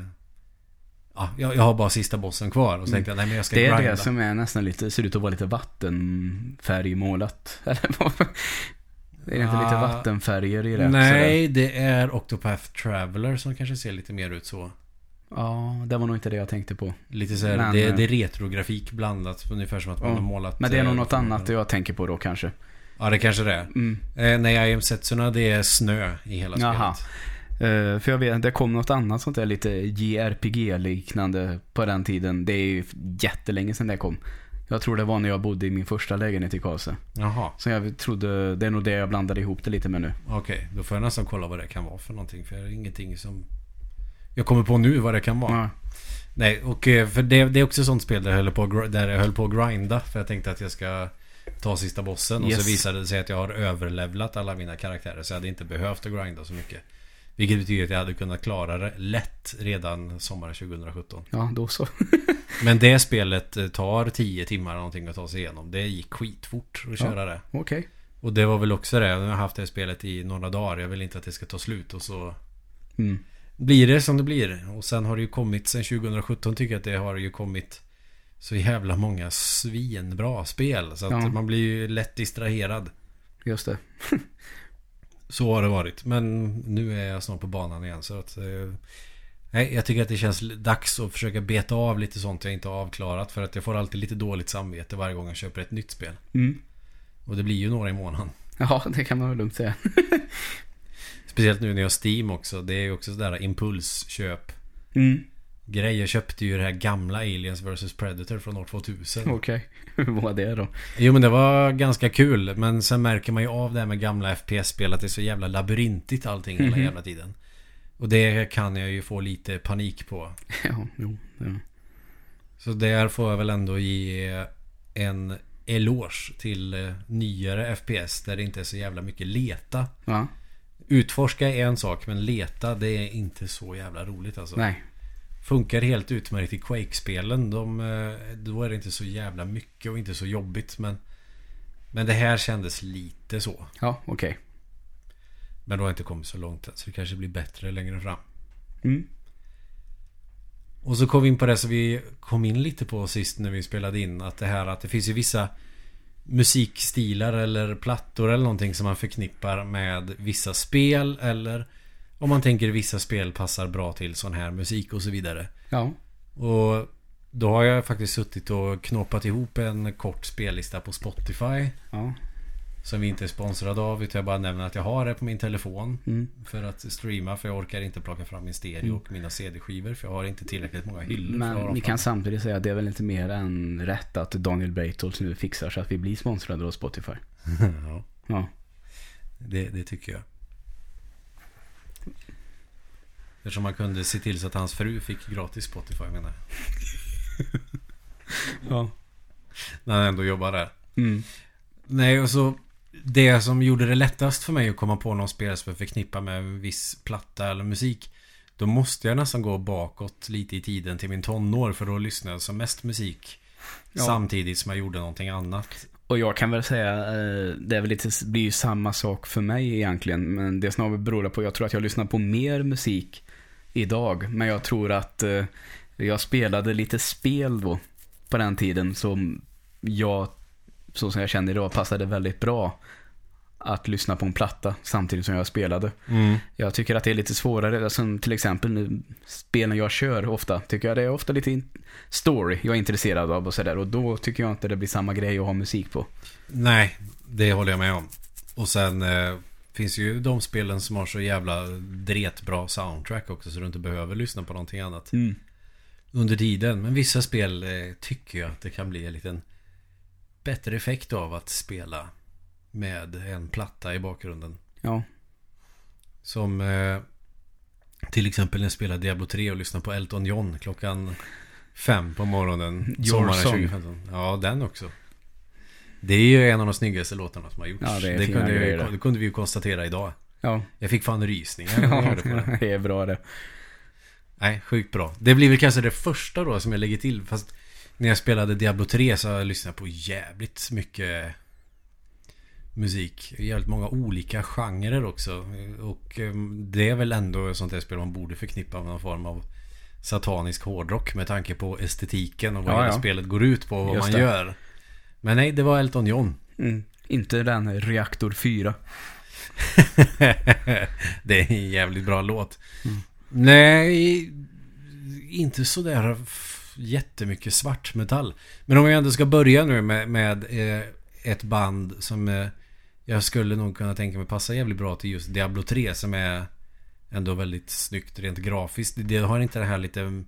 jag, jag har bara sista bossen kvar. Och så tänkte jag, nej men jag ska Det är grinda. det som är nästan lite, ser ut att vara lite vattenfärgmålat. Eller vad? Är det inte lite Ah, vattenfärger i det? Sådär? Nej, det är Octopath Traveler som kanske ser lite mer ut så. Ja, det var nog inte det jag tänkte på. Lite så här, det, eh, det är retrografik blandat. Ungefär som att man Ja, har målat... Men det är nog eh, något annat jag tänker på då kanske. Ja, det kanske det är. Mm. Eh, nej, I am Setsuna det är snö i hela spelet. Eh, för jag vet, det kom något annat sånt där lite JRPG-liknande på den tiden. Det är ju jättelänge sedan det kom. Jag tror det var när jag bodde i min första lägenhet i Karlstad. Jaha, Så jag trodde, det är nog det jag blandade ihop det lite med nu. okej. Då får jag nästan kolla vad det kan vara för någonting. För det är ingenting som... Jag kommer på nu vad det kan vara. Ja. Nej, och eh, för det, det är också sånt spel där jag, höll på, där jag höll på att grinda. För jag tänkte att jag ska ta sista bossen. Och Yes. så visade det sig att jag har överlevlat alla mina karaktärer. Så jag hade inte behövt att grinda så mycket. Vilket betyder att jag hade kunnat klara det lätt redan sommaren 2017. ja, då så. Men det spelet eh, tar 10 timmar eller någonting att ta sig igenom. Det gick skitfort att köra det. Okej. Och det var väl också det. Jag har haft det spelet i några dagar. Jag vill inte att det ska ta slut. Och så Mm. blir det som det blir. Och sen har det ju kommit, sen 2017 tycker jag att det har ju kommit så jävla många svinbra spel. Så att Ja. man blir ju lätt distraherad. Just det. Så har det varit. Men nu är jag snart på banan igen. Så att... Eh, nej, jag tycker att det känns dags att försöka beta av lite sånt jag inte har avklarat. För att jag får alltid lite dåligt samvete varje gång jag köper ett nytt spel. Mm. Och det blir ju några i månaden. Ja, det kan man väl lugnt säga. Speciellt nu när jag har Steam också. Det är ju också sådär impulsköp. Mm. Grej. Jag köpte ju det här gamla Aliens vs Predator från år 2000. Okej. Hur var det då? Jo men det var ganska kul. Men sen märker man ju av det här med gamla FPS-spel att det är så jävla labyrintigt allting hela Mhm. jävla tiden. Och det kan jag ju få lite panik på. Ja, jo. Ja. Så där får jag väl ändå ge en eloge till eh, nyare FPS där det inte är så jävla mycket leta. ja. Utforska är en sak men leta det är inte så jävla roligt alltså. Nej. Funkar helt utmärkt i Quake-spelen. De, eh, då är det inte så jävla mycket och inte så jobbigt men Men det här kändes lite så. Ja, okej. Men då har jag inte kommit så långt än så det kanske blir bättre längre fram. Mm. Och så kom vi in på det som vi kom in lite på sist när vi spelade in. Att det här att det finns ju vissa musikstilar eller plattor eller någonting som man förknippar med vissa spel. Eller om man tänker vissa spel passar bra till sån här musik och så vidare. Ja. Och då har jag faktiskt suttit och knåpat ihop en kort spellista på Spotify. Ja. Som vi inte är sponsrade av. Utan jag bara nämner att jag har det på min telefon. Mm. För att streama. För jag orkar inte plocka fram min stereo Mm. och mina CD-skivor. För jag har inte tillräckligt många hyllor Men vi kan samtidigt säga att det är väl inte mer än rätt att Daniel Breitholtz nu fixar så att vi blir sponsrade av Spotify. ja, Ja. det, det tycker jag. Eftersom man kunde se till så att hans fru fick gratis Spotify menar jag. Ja. När han ändå jobbar där. Mm. Nej, och så det som gjorde det lättast för mig att komma på någon spel som jag förknippar med en viss platta eller musik. Då måste jag nästan gå bakåt lite i tiden till min tonår för då lyssnade jag som mest musik. Ja. Samtidigt som jag gjorde någonting annat. Och jag kan väl säga, eh, det är väl lite, blir ju samma sak för mig egentligen. Men det snarare beror på, jag tror att jag lyssnar på mer musik idag. Men jag tror att eh, jag spelade lite spel då, på den tiden, som jag, så som jag känner idag, passade väldigt bra att lyssna på en platta samtidigt som jag spelade. Mm. Jag tycker att det är lite svårare, som till exempel nu, spelen jag kör ofta, tycker jag det är ofta lite story jag är intresserad av och sådär. Och då tycker jag inte det blir samma grej att ha musik på. Nej, det håller jag med om. Och sen eh, finns ju de spelen som har så jävla dretbra soundtrack också så du inte behöver lyssna på någonting annat. Mm. under tiden. Men vissa spel eh, tycker jag att det kan bli en liten bättre effekt av att spela med en platta i bakgrunden. Ja. Som eh, till exempel när jag spelade Diablo 3 och lyssnade på Elton John klockan fem på morgonen. Your sommaren Song. 2015. Ja, den också. Det är ju en av de snyggaste låtarna som har gjorts. Ja, det det, kunde, grejer det. kunde vi ju konstatera idag. Ja. Jag fick fan rysningar när jag hörde på det. det är bra det. Nej, sjukt bra. Det blir väl kanske det första då som jag lägger till. Fast när jag spelade Diablo 3 så har jag på jävligt mycket musik. Jävligt många olika genrer också. Och eh, det är väl ändå ett sånt där spel man borde förknippa med någon form av satanisk hårdrock med tanke på estetiken och vad Ja, ja. spelet går ut på och vad Just man det. gör. Men nej, det var Elton John. Mm. Inte den Reaktor 4. det är en jävligt bra låt. Mm. Nej, inte sådär jättemycket svartmetall. Men om jag ändå ska börja nu med, med eh, ett band som eh, jag skulle nog kunna tänka mig passa jävligt bra till just Diablo 3 som är ändå väldigt snyggt rent grafiskt. Det har inte det här lite...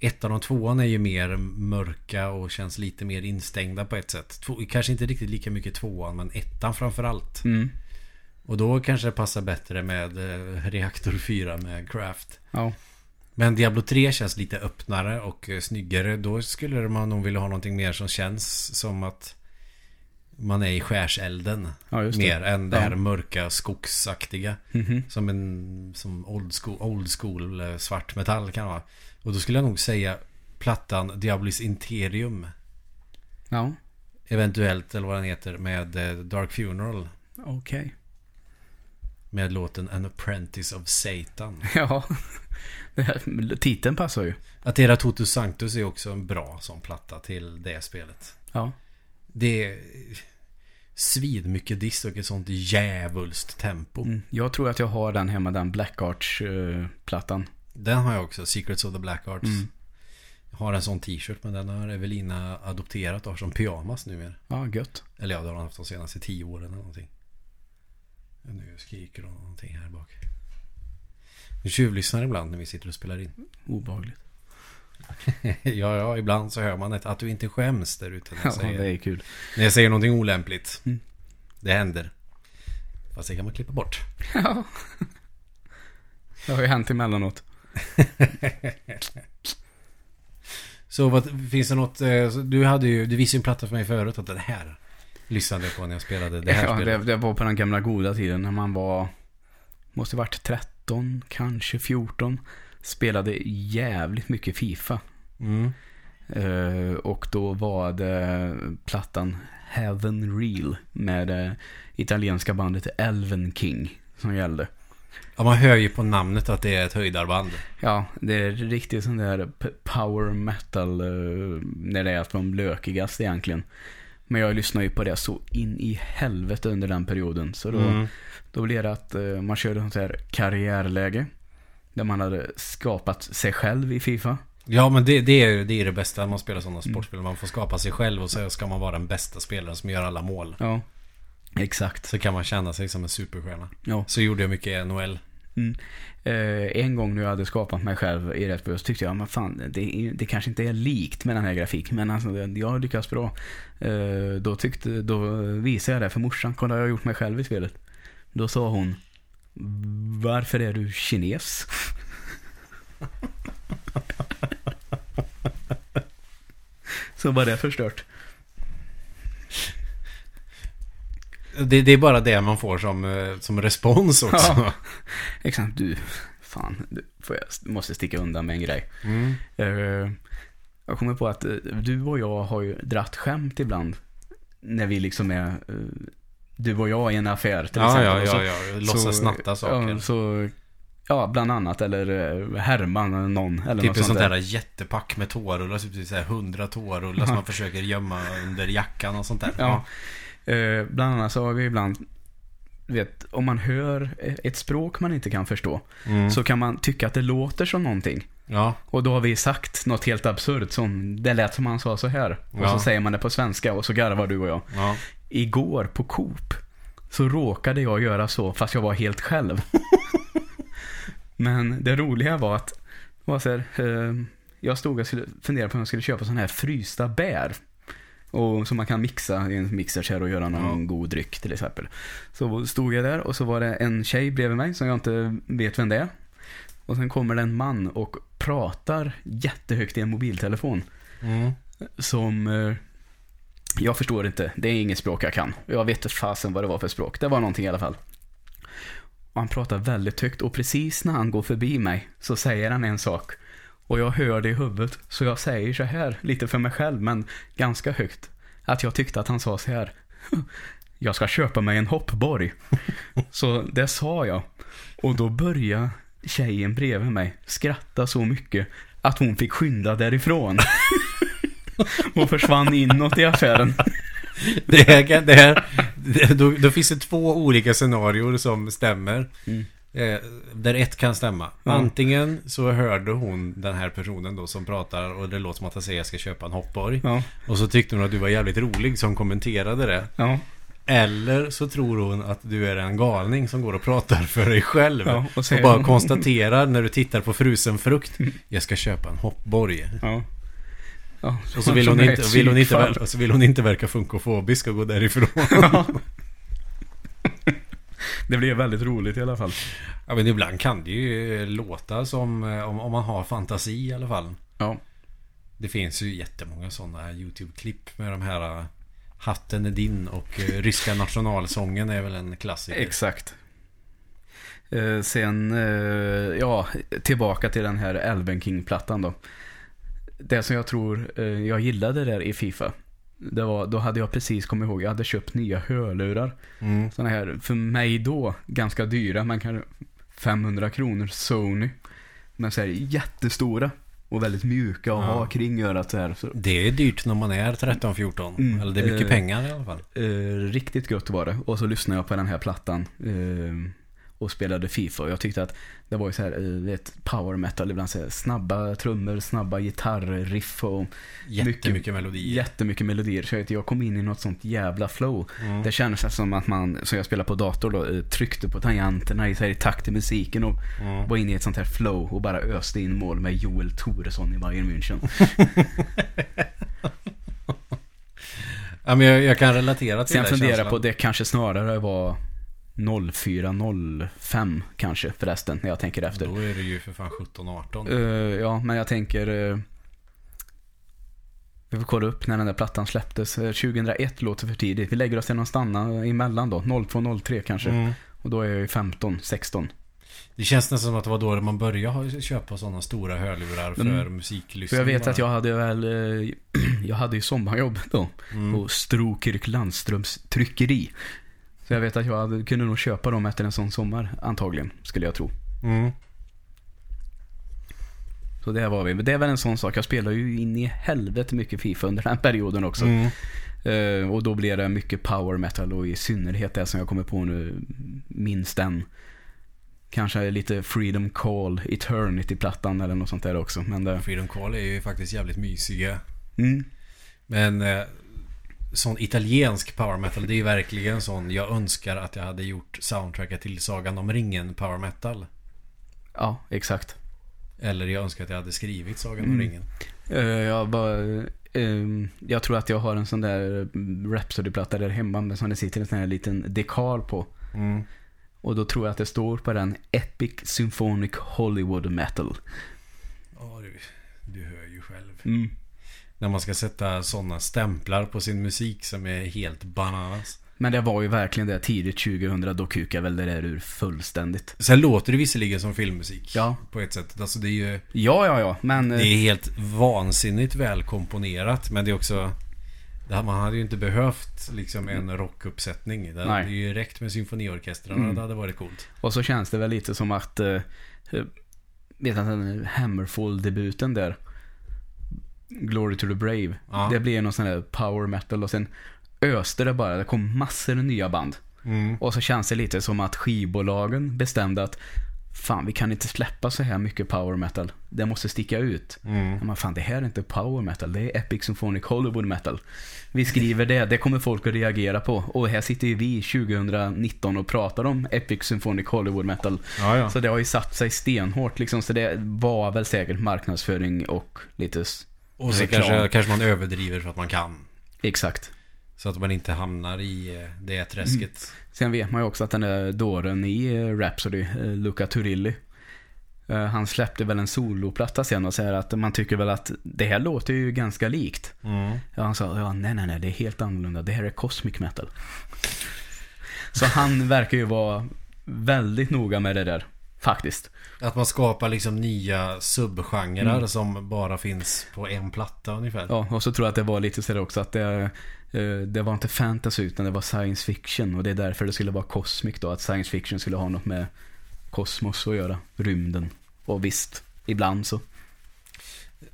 Ettan och tvåan är ju mer mörka och känns lite mer instängda på ett sätt. Två, kanske inte riktigt lika mycket tvåan men ettan framförallt. Mm. Och då kanske det passar bättre med eh, Reaktor 4 med Craft. Ja. Men Diablo 3 känns lite öppnare och eh, snyggare. Då skulle man nog vilja ha någonting mer som känns som att man är i skärselden. ja. Mer än det Ja. här mörka skogsaktiga. Mhm. Som en som old school, old school eh, svart metall kan vara. Och då skulle jag nog säga plattan Diablis Interium. Ja, Eventuellt, eller vad den heter, med eh, Dark Funeral. okej. Med låten An Apprentice of Satan. Ja, här, titeln passar ju. Atera Totus Sanctus är också en bra sån platta till det spelet. Ja. Det är svidmycket diss och ett sånt djävulskt tempo. Mm. Jag tror att jag har den hemma, den Black Arch-plattan. Den har jag också, Secrets of the Black Arts. Mm. Jag har en sån t-shirt men den har Evelina adopterat och har som pyjamas numera. Ja, gött. Eller ja, det har hon haft de senaste tio åren eller någonting. Nu skriker hon någonting här bak. Hon tjuvlyssnar ibland när vi sitter och spelar in. Obehagligt. ja, ja, ibland så hör man ett, att du inte skäms där ute när Ja, jag säger, det är kul. när jag säger någonting olämpligt. Mm. Det händer. Fast det kan man klippa bort. Ja. Det har ju hänt emellanåt. Så vad, finns det något, eh, du hade ju, du visade ju en platta för mig förut att det här lyssnade jag på när jag spelade det här ja, det, det var på den gamla goda tiden när man var, måste varit 13, kanske 14. Spelade jävligt mycket FIFA. Mm. Eh, och då var det plattan Heaven Real med det italienska bandet Elven King som gällde. Ja, man hör ju på namnet att det är ett höjdarband. Ja, det är riktigt sån där power metal eh, när det är att de lökigast egentligen. Men jag lyssnade ju på det så in i helvete under den perioden. Så då, Mm. då blev det att eh, man körde sånt här karriärläge. Där man hade skapat sig själv i FIFA. Ja, men det, det, är, det är det bästa när man spelar sådana Mm. sportspel. Man får skapa sig själv och så ska man vara den bästa spelaren som gör alla mål. Ja, exakt. Så kan man känna sig som en superstjärna. Ja. Så gjorde jag mycket i NHL. Eh, en gång när jag hade skapat mig själv i rätt så tyckte jag, men fan, det, det kanske inte är likt med den här grafiken, men alltså, jag har lyckats bra. Eh, då, tyckte, då visade jag det för morsan, kolla jag har gjort mig själv i spelet. Då sa hon, varför är du kines? Så var det förstört. Det, det är bara det man får som, eh, som respons också. Ja. Exakt, du, fan, du, jag måste sticka undan med en grej. Mm. Eh, jag kommer på att eh, du och jag har ju dratt skämt ibland. När vi liksom är, du och jag i en affär till Ja, exempel. ja, ja, ja. Låtsas snatta saker. Ja, så, ja, bland annat. Eller eh, härma någon. Eller Typ något sånt sånt där jättepack med toarullar, typ så här 100 toarullar som man försöker gömma under jackan och sånt där. Ja. Eh, bland annat så har vi ibland, vet, om man hör ett språk man inte kan förstå. Mm. Så kan man tycka att det låter som någonting. ja. Och då har vi sagt något helt absurt som, det lät som han sa så här. Och Ja. så säger man det på svenska och så garvar du och jag. ja. Igår på Coop så råkade jag göra så fast jag var helt själv. Men det roliga var att, var så här, eh, jag stod och skulle fundera på om jag skulle köpa sådana här frysta bär. Och som man kan mixa i en mixer och göra någon god dryck till exempel. Så stod jag där och så var det en tjej bredvid mig som jag inte vet vem det är. Och sen kommer det en man och pratar jättehögt i en mobiltelefon. Mm. Som eh, jag förstår inte. Det är inget språk jag kan. Jag vet inte fasen vad det var för språk. Det var någonting i alla fall. Och han pratar väldigt högt och precis när han går förbi mig så säger han en sak. Och jag hör det i huvudet. Så jag säger så här, lite för mig själv men ganska högt. Att jag tyckte att han sa så här. Jag ska köpa mig en hoppborg. Så det sa jag. Och då började tjejen bredvid mig skratta så mycket att hon fick skynda därifrån. Och försvann inåt i affären. Det här, det här, då, då finns det två olika scenarier som stämmer. Mm. Eh, där ett kan stämma. Ja. Antingen så hörde hon den här personen då som pratar och det låter som att han säger jag ska köpa en hoppborg. Ja, Och så tyckte hon att du var jävligt rolig som kommenterade det. ja, Eller så tror hon att du är en galning som går och pratar för dig själv. Ja, och och, bara konstaterar när du tittar på frusen frukt. Jag ska köpa en hoppborg. Ja. Och så vill hon, inte, vill hon, inte, psykfall. ver- och så vill hon inte verka funkofobisk och gå därifrån. Ja. Det blev väldigt roligt i alla fall. Ja men ibland kan det ju låta som eh, om, om man har fantasi i alla fall. Ja, Det finns ju jättemånga sådana YouTube-klipp med de här eh, Hatten är din och eh, Ryska nationalsången är väl en klassiker. exakt. Eh, sen, eh, ja, tillbaka till den här Elven King-plattan då. Det som jag tror eh, jag gillade där i Fifa. Det var, då hade jag precis kommit ihåg, jag hade köpt nya hörlurar. Mm. Sådana här, för mig då, ganska dyra. Man kan 500 kronor Sony. Men så här jättestora. Och väldigt mjuka att Ja. ha kring örat så här. Så, Det är dyrt när man är 13-14. Mm. Eller det är mycket Eh, pengar i alla fall. eh, riktigt gött var det. Och så lyssnade jag på den här plattan. Eh, och spelade FIFA. Och jag tyckte att det var ju så här, eh, vet, power metal. Ibland så här, snabba trummor, snabba gitarriff och Jättemycket melodier. jättemycket melodier. Så jag, kom in i något sånt jävla flow. Mm. Det kändes som att man, som jag spelar på dator då, eh, tryckte på tangenterna i, så här, i takt till musiken och Mm. var inne i ett sånt här flow och bara öste in mål med Joel Toresson i Bayern München. Ja, men jag, jag kan relatera till Sen funderar jag känslan. på, det kanske snarare var 04-05 kanske förresten, när jag tänker efter. Då är det ju för fan 17-18. Eh, ja, men jag tänker... Uh, vi får kolla upp när den där plattan släpptes. Eh, 2001 låter för tidigt. Vi lägger oss till emellan då. 02-03 kanske. Mm. Och då är jag ju 15, 16. Det känns nästan som att det var då man började köpa sådana stora hörlurar för Mm. musiklyssning. För jag vet bara. att jag hade väl... eh, jag hade ju sommarjobb då. Mm. På Strokirk Landströms tryckeri. Så jag vet att jag kunde nog köpa dem efter en sån sommar antagligen, skulle jag tro. Mm. Så det var vi. Men det är väl en sån sak. Jag spelar ju in i helvete mycket FIFA under den perioden också. Mm. Eh, och då blir det mycket power metal och i synnerhet det som jag kommer på nu, minst den. Kanske lite Freedom Call, Eternity-plattan eller något sånt där också. Men det, Freedom Call är ju faktiskt jävligt mysiga. mm, Men eh, sån italiensk power metal, det är ju verkligen sån jag önskar att jag hade gjort soundtracket till Sagan om ringen power metal. ja, exakt. Eller jag önskar att jag hade skrivit Sagan Mm. om ringen. Eh, jag bara... ehm, jag tror att jag har en sån där Rhapsody-platta där hemma som det sitter en sån här liten dekal på. Mm. Och då tror jag att det står på den Epic Symphonic Hollywood Metal. Ja, du, du hör ju själv. Mm. När man ska sätta sådana stämplar på sin musik som är helt bananas. Men det var ju verkligen det tidigt 2000, då kukade väl det där ur fullständigt. Sen låter det visserligen som filmmusik. Ja. På ett sätt. Alltså det är ju... Ja, ja, ja, men... Det eh, är helt vansinnigt väl komponerat. Men det är också... Man hade ju inte behövt liksom en rockuppsättning. Det Nej. hade ju räckt med symfoniorkestrarna. Mm. Det hade varit coolt. Och så känns det väl lite som att... Eh, eh, vet att den Hammerfall-debuten där. Glory to the Brave. Ja. Det blir någon sån här power metal och sen öste det bara. Det kom massor av nya band. Mm. Och så känns det lite som att skivbolagen bestämde att Fan, vi kan inte släppa så här mycket power metal. Det måste sticka ut. Mm. Men fan, det här är inte power metal. Det är Epic Symphonic Hollywood metal. Vi skriver det, det kommer folk att reagera på. Och här sitter ju vi 2019 och pratar om Epic Symphonic Hollywood metal. Ja, ja. Så det har ju satt sig stenhårt liksom. Så det var väl säkert marknadsföring och lite... Och så reklam. kanske, kanske man överdriver för att man kan. Exakt. Så att man inte hamnar i eh, det träsket. Sen vet man ju också att den där dåren i eh, Rhapsody, eh, Luca Turilli. Han släppte väl en soloplatta sen och säger att man tycker väl att det här låter ju ganska likt. Mm. Ja, han sa, ja, nej, nej, nej, det är helt annorlunda. Det här är cosmic metal. Så han verkar ju vara väldigt noga med det där, faktiskt. Att man skapar liksom nya subgenrer Mm. som bara finns på en platta ungefär. Ja, och så tror jag att det var lite sådär också att det, eh, det var inte fantasy utan det var science fiction. Och det är därför det skulle vara cosmic då, att science fiction skulle ha något med kosmos att göra, rymden. Och visst, ibland så.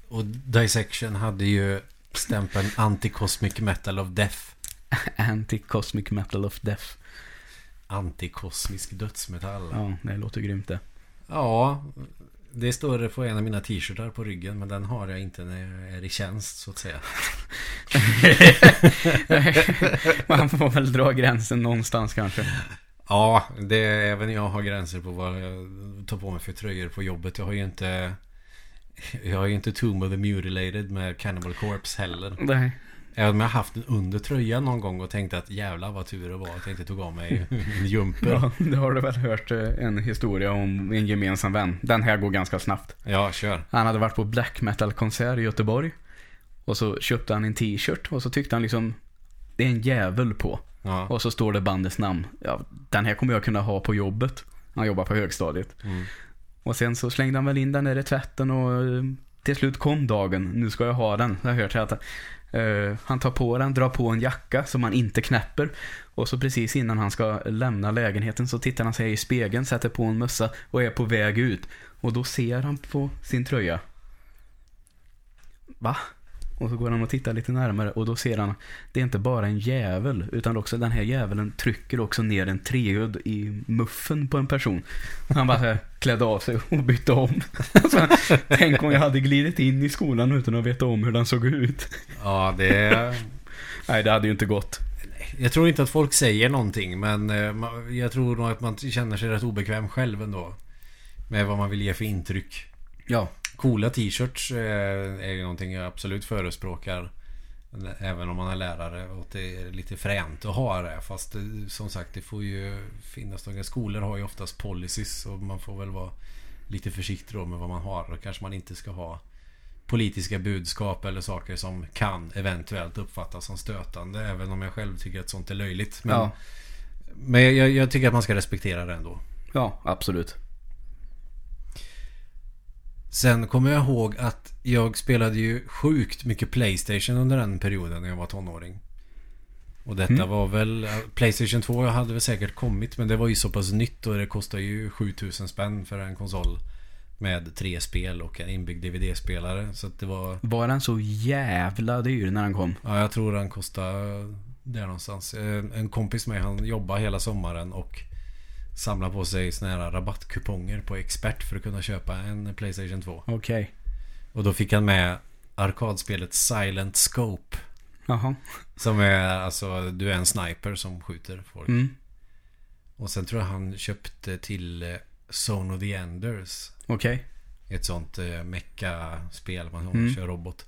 Och Dissection hade ju stämpeln Anti-Cosmic Metal of Death. Anti-cosmic metal of death. Antikosmisk dödsmetall. Ja, det låter grymt det. Ja, det står det på en av mina t-shirtar på ryggen. Men den har jag inte när jag är i tjänst så att säga. Man får väl dra gränsen någonstans kanske. Ja, det även jag har gränser på vad jag tar på mig för tröjor på jobbet. Jag har ju inte... Jag har ju inte Tomb of the Mutilated med Cannibal Corpse heller. Nej. Även om jag haft den under tröjan någon gång och tänkte att jävlar vad tur det var att jag inte tog av mig en jumper. Ja, det har du väl hört eh, en historia om en gemensam vän. Den här går ganska snabbt. Ja, kör. Han hade varit på black metal-konsert i Göteborg. Och så köpte han en t-shirt och så tyckte han liksom Det är en jävel på. Ja. Och så står det bandets namn. Ja, den här kommer jag kunna ha på jobbet. Han jobbar på högstadiet. Mm. Och sen så slängde han väl in den där i tvätten och eh, till slut kom dagen. Nu ska jag ha den. Jag har hört att Eh, han tar på den, drar på en jacka som han inte knäpper. Och så precis innan han ska lämna lägenheten så tittar han sig i spegeln, sätter på en mössa och är på väg ut. Och då ser han på sin tröja. Va? Och så går han och tittar lite närmare och då ser han det är inte bara en jävel utan också den här jäveln trycker också ner en treöd i muffen på en person. Han bara här, klädde av sig och bytte om. Så, tänk om jag hade glidit in i skolan utan att veta om hur den såg ut. Ja, det. Nej, det hade ju inte gått. Jag tror inte att folk säger någonting men eh, jag tror nog att man känner sig rätt obekväm själv ändå. Med vad man vill ge för intryck. Ja. Coola t-shirts eh, är någonting jag absolut förespråkar. Även om man är lärare och det är lite fränt att ha det. Fast eh, som sagt det får ju finnas några skolor har ju oftast policies och man får väl vara lite försiktig då med vad man har. Då kanske man inte ska ha politiska budskap eller saker som kan eventuellt uppfattas som stötande. Även om jag själv tycker att sånt är löjligt. Men, Ja. men jag, jag tycker att man ska respektera det ändå. Ja, absolut. Sen kommer jag ihåg att jag spelade ju sjukt mycket Playstation under den perioden när jag var tonåring. Och detta Mm. var väl... Playstation 2 hade väl säkert kommit men det var ju så pass nytt och det kostar ju 7000 spänn för en konsol. Med tre spel och en inbyggd DVD-spelare. Så att det var... Var den så jävla dyr när den kom? Ja, jag tror den kostade där någonstans. En en kompis med han jobbade hela sommaren och samlade på sig såna här rabattkuponger på Expert för att kunna köpa en Playstation 2. Okej. Och då fick han med arkadspelet Silent Scope. Jaha. Som är alltså, du är en sniper som skjuter folk. Mm. Och sen tror jag han köpte till eh, Zone of the Enders. Okej. Ett sånt eh, mecka-spel man Mm. kör robot.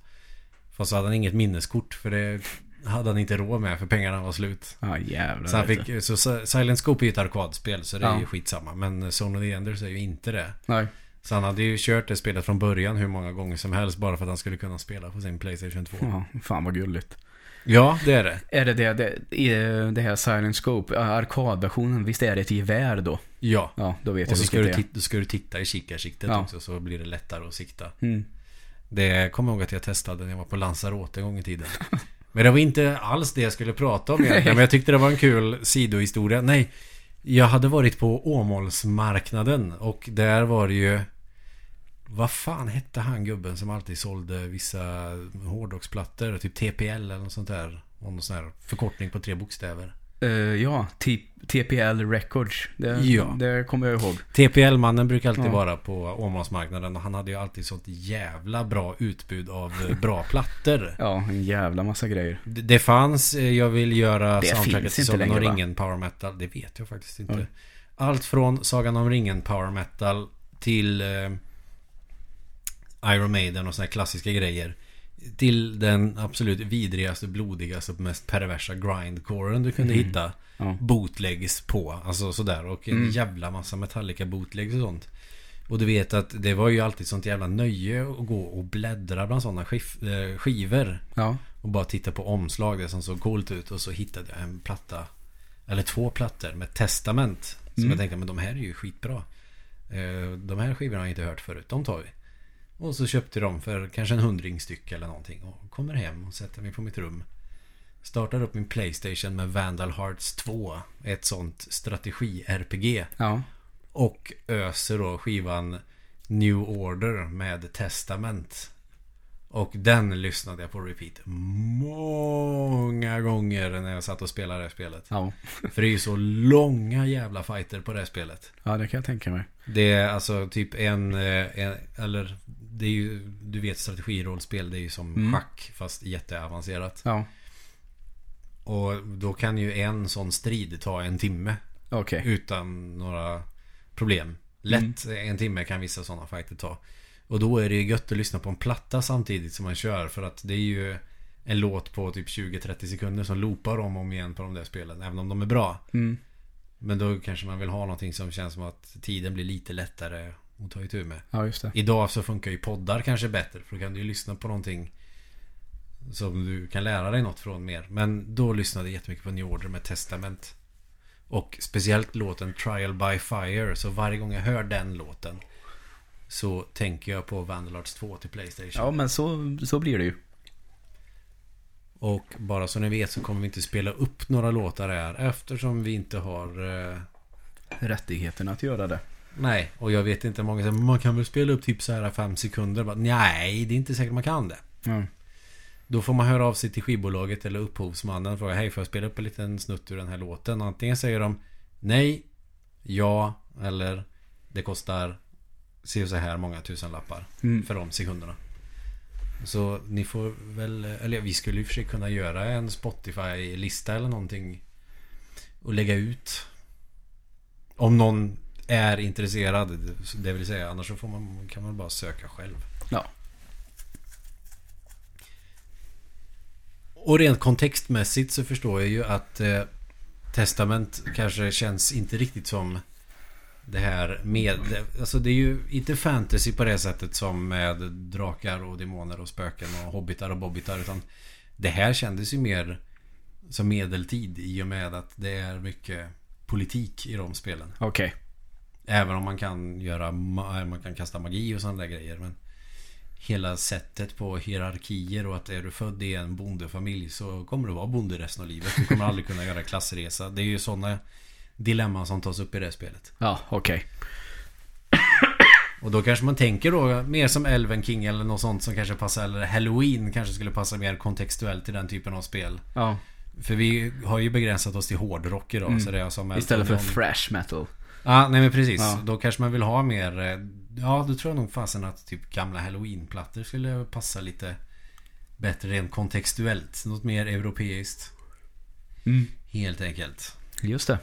Fast så hade han inget minneskort för det hade han inte råd med för pengarna var slut. Ja, jävlar. Så, han fick, så Si- Silent Scope är ju ett arkadspel så det är Ja. ju skitsamma. Men Zone of the Enders är ju inte det. Nej. Så han hade ju kört det spelet från början hur många gånger som helst bara för att han skulle kunna spela på sin Playstation 2. Ja, fan vad gulligt. Ja, det är det. Är det det, det, det här Silent Scope, arkadversionen, visst är det ett gevär då? Ja. Ja, då vet Och jag så ska du, är. titta, ska du titta i kikarsiktet Ja. också så blir det lättare att sikta. Mm. Det kommer jag ihåg att jag testade när jag var på Lanzarote en gång i tiden. Men det var inte alls det jag skulle prata om egentligen. Men jag tyckte det var en kul sidohistoria. Nej, jag hade varit på Åmålsmarknaden och där var det ju... Vad fan hette han gubben som alltid sålde vissa hårdrocksplattor? Typ TPL eller något sånt där. Och någon sån här förkortning på tre bokstäver. Eh, ja, TPL Records. Det, Ja. det kommer jag ihåg. TPL-mannen brukar alltid Ja. vara på Åmålsmarknaden och han hade ju alltid sånt jävla bra utbud av eh, bra plattor. Ja, en jävla massa grejer. Det det fanns, eh, jag vill göra Det soundtracket till Sagan om ringen Power Metal. Det vet jag faktiskt inte. Oj. Allt från Sagan om ringen Power Metal till eh, Iron Maiden och såna här klassiska grejer. Till den absolut vidrigaste, blodigaste och mest perversa grindcoren du kunde Mm. hitta. Ja. Bootlegs på. Alltså sådär. Och en Mm. jävla massa Metallica bootlegs och sånt. Och du vet att det var ju alltid sånt jävla nöje att gå och bläddra bland sådana skif- eh, skivor. Ja. Och bara titta på omslag, det som såg coolt ut. Och så hittade jag en platta. Eller två plattor med testament. Som Mm. jag tänkte, men de här är ju skitbra. Eh, De här skivorna har jag inte hört förut. De tar vi. Och så köpte de för kanske en hundring styck eller någonting. Och kommer hem och sätter mig på mitt rum. Startar upp min Playstation med Vandal Hearts 2. Ett sånt strategi-RPG. Ja. Och öser då skivan New Order med Testament. Och den lyssnade jag på repeat många gånger när jag satt och spelade det här spelet. Ja. För det är ju så långa jävla fighter på det här spelet. Ja, det kan jag tänka mig. Det är alltså typ en, eh, en eller det är ju, du vet strategirollspel, det är ju som Mm. schack fast jätteavancerat. Ja. Och då kan ju en sån strid ta en timme Okej. utan några problem. Lätt en timme kan vissa sådana fighter ta. Och då är det ju gött att lyssna på en platta samtidigt som man kör. För att det är ju en låt på typ 20-30 sekunder som loopar om och om igen på de där spelen. Även om de är bra. Mm. Men då kanske man vill ha någonting som känns som att tiden blir lite lättare att ta itu med. Ja, just det. Idag så funkar ju poddar kanske bättre. För då kan du ju lyssna på någonting som du kan lära dig något från mer. Men då lyssnade jag jättemycket på New Order med Testament. Och speciellt låten Trial by Fire. Så varje gång jag hör den låten så tänker jag på Vandal Arts 2 till Playstation. Ja, men så, så blir det ju. Och bara så ni vet så kommer vi inte spela upp några låtar här eftersom vi inte har... Eh, Rättigheten att göra det. Nej, och jag vet inte många säger man kan väl spela upp typ så här fem sekunder. Bara, nej, det är inte säkert man kan det. Ja. Då får man höra av sig till skivbolaget eller upphovsmannen och fråga Hej, får jag spela upp en liten snutt ur den här låten? Antingen säger de Nej, ja eller Det kostar Se så här många tusenlappar Mm. för de sekunderna. Så ni får väl Eller vi skulle och för sig kunna göra en Spotify-lista eller någonting Och lägga ut Om någon är intresserad Det vill säga annars så får man, kan man bara söka själv. Ja. Och rent kontextmässigt så förstår jag ju att eh, Testament kanske känns inte riktigt som det här med... Alltså det är ju inte fantasy på det sättet som med drakar och demoner och spöken och hobbitar och bobbitar. Utan det här kändes ju mer som medeltid i och med att det är mycket politik i de spelen. Okej. Även om man kan göra ma- man kan kasta magi och sådana där grejer. Men hela sättet på hierarkier och att är du född i en bondefamilj så kommer du vara bonde resten av livet. Du kommer aldrig kunna göra klassresa. Det är ju sådana dilemman som tas upp i det spelet. Ja, okej. Och då kanske man tänker då mer som Elven King eller något sånt som kanske passar Eller Halloween kanske skulle passa mer kontextuellt till den typen av spel. Ja. För vi har ju begränsat oss till hårdrock idag. Mm. Så det är som Istället för fresh metal. Ja, nej men precis. Ja. Då kanske man vill ha mer... eh, Ja, då tror jag nog fasen att typ gamla Halloween-plattor skulle passa lite bättre rent kontextuellt. Något mer europeiskt. Mm. Helt enkelt. Just det.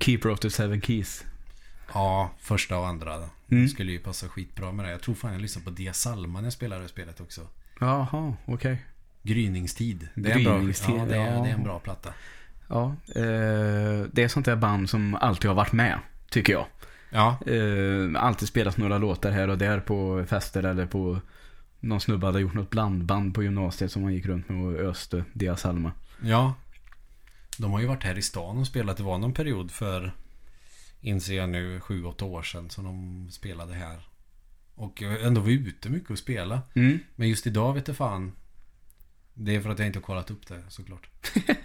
Keeper of the Seven Keys. Ja, första och andra. Mm. Skulle ju passa skitbra med det. Jag tror fan jag lyssnade på Dia Salma när jag spelade spelet också. Jaha, okej. Gryningstid. Det är Gryningstid, en bra, ja, det är, ja. det är en bra platta. Ja, eh, det är sånt där band som alltid har varit med, tycker jag. Ja. Eh, alltid spelat några låtar här och där på fester eller på någon snubbe hade gjort något blandband på gymnasiet som man gick runt med och öste Dia Salma. Ja. De har ju varit här i stan och spelat. Det var någon period för, inser jag nu, sju, åtta år sedan som de spelade här. Och ändå var ute mycket och spela. Mm. Men just idag vet jag fan. Det är för att jag inte har kollat upp det såklart.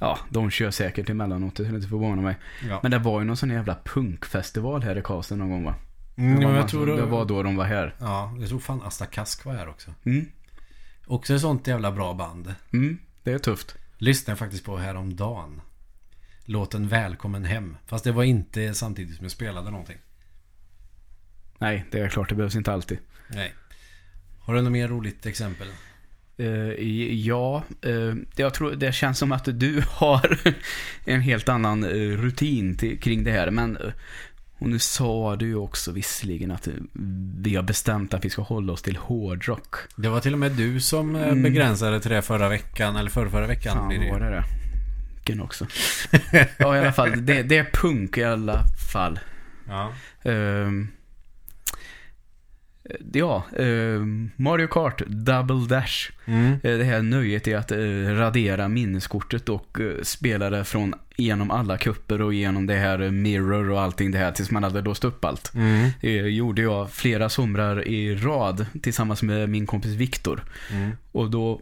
Ja, de kör säkert emellanåt, det skulle inte förvåna mig. Ja. Men det var ju någon sån jävla punkfestival här i Karlstad någon gång va? Mm, det, jag tror det var då de var här. Ja, jag tror fan Asta Kask var här också. Mm. Också ett sånt jävla bra band. Mm, det är tufft. Lyssnade jag faktiskt på häromdagen. Låten Välkommen Hem. Fast det var inte samtidigt som jag spelade någonting. Nej, det är klart, det behövs inte alltid. Nej. Har du något mer roligt exempel? Eh, ja, eh, jag tror det känns som att du har en helt annan eh, rutin till, kring det här. Men och nu sa du ju också visserligen att vi har bestämt att vi ska hålla oss till hårdrock. Det var till och med du som Mm. begränsade till det förra veckan. Eller förra, förra veckan Fan, blir det var det det? Vilken också. ja, i alla fall. Det, det är punk i alla fall. Ja. Ehm, ja, ehm, Mario Kart Double Dash. Mm. Eh, Det här nöjet är att eh, radera minneskortet och eh, spela det från genom alla kupper och genom det här eh, mirror och allting det här tills man hade låst upp allt. Mm. Det gjorde jag flera somrar i rad tillsammans med min kompis Viktor. Mm. Och då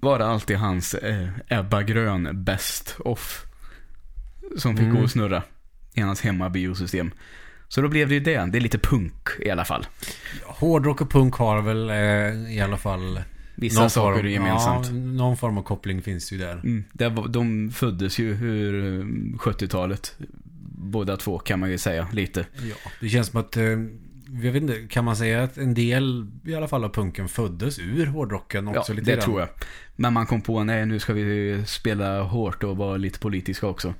var det alltid hans eh, Ebba Grön Best Off som fick Mm. gå och snurra i hans hemmabiosystem. Så då blev det ju det. Det är lite punk i alla fall. Hårdrock och punk har väl eh, i alla fall Vissa någon saker form, gemensamt. Ja, någon form av koppling finns ju där. Mm, det var, de föddes ju ur eh, 70-talet. Båda två kan man ju säga lite. Ja, det känns som att... Eh, jag vet inte, kan man säga att en del i alla fall av punken föddes ur hårdrocken också Ja, lite det grann? tror jag. Men man kom på, nej nu ska vi spela hårt och vara lite politiska också.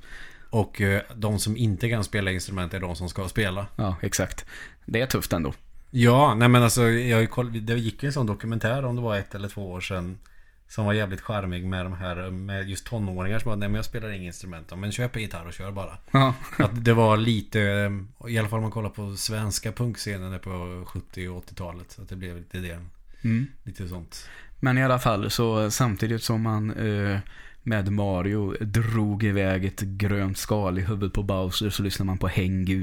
Och eh, de som inte kan spela instrument är de som ska spela. Ja, exakt. Det är tufft ändå. Ja, nej men alltså jag, koll- det gick ju en sån dokumentär om det var ett eller två år sedan. Som var jävligt charmig med de här, med just tonåringar som bara, nej men jag spelar inga instrument. Men köp en gitarr och kör bara. Ja. Att det var lite, eh, i alla fall om man kollar på svenska punkscenen på 70 och 80-talet. Att det blev lite det. Mm. Lite sånt. Men i alla fall, så samtidigt som man eh, med Mario drog iväg ett grönt skal i huvudet på Bowser så lyssnar man på Häng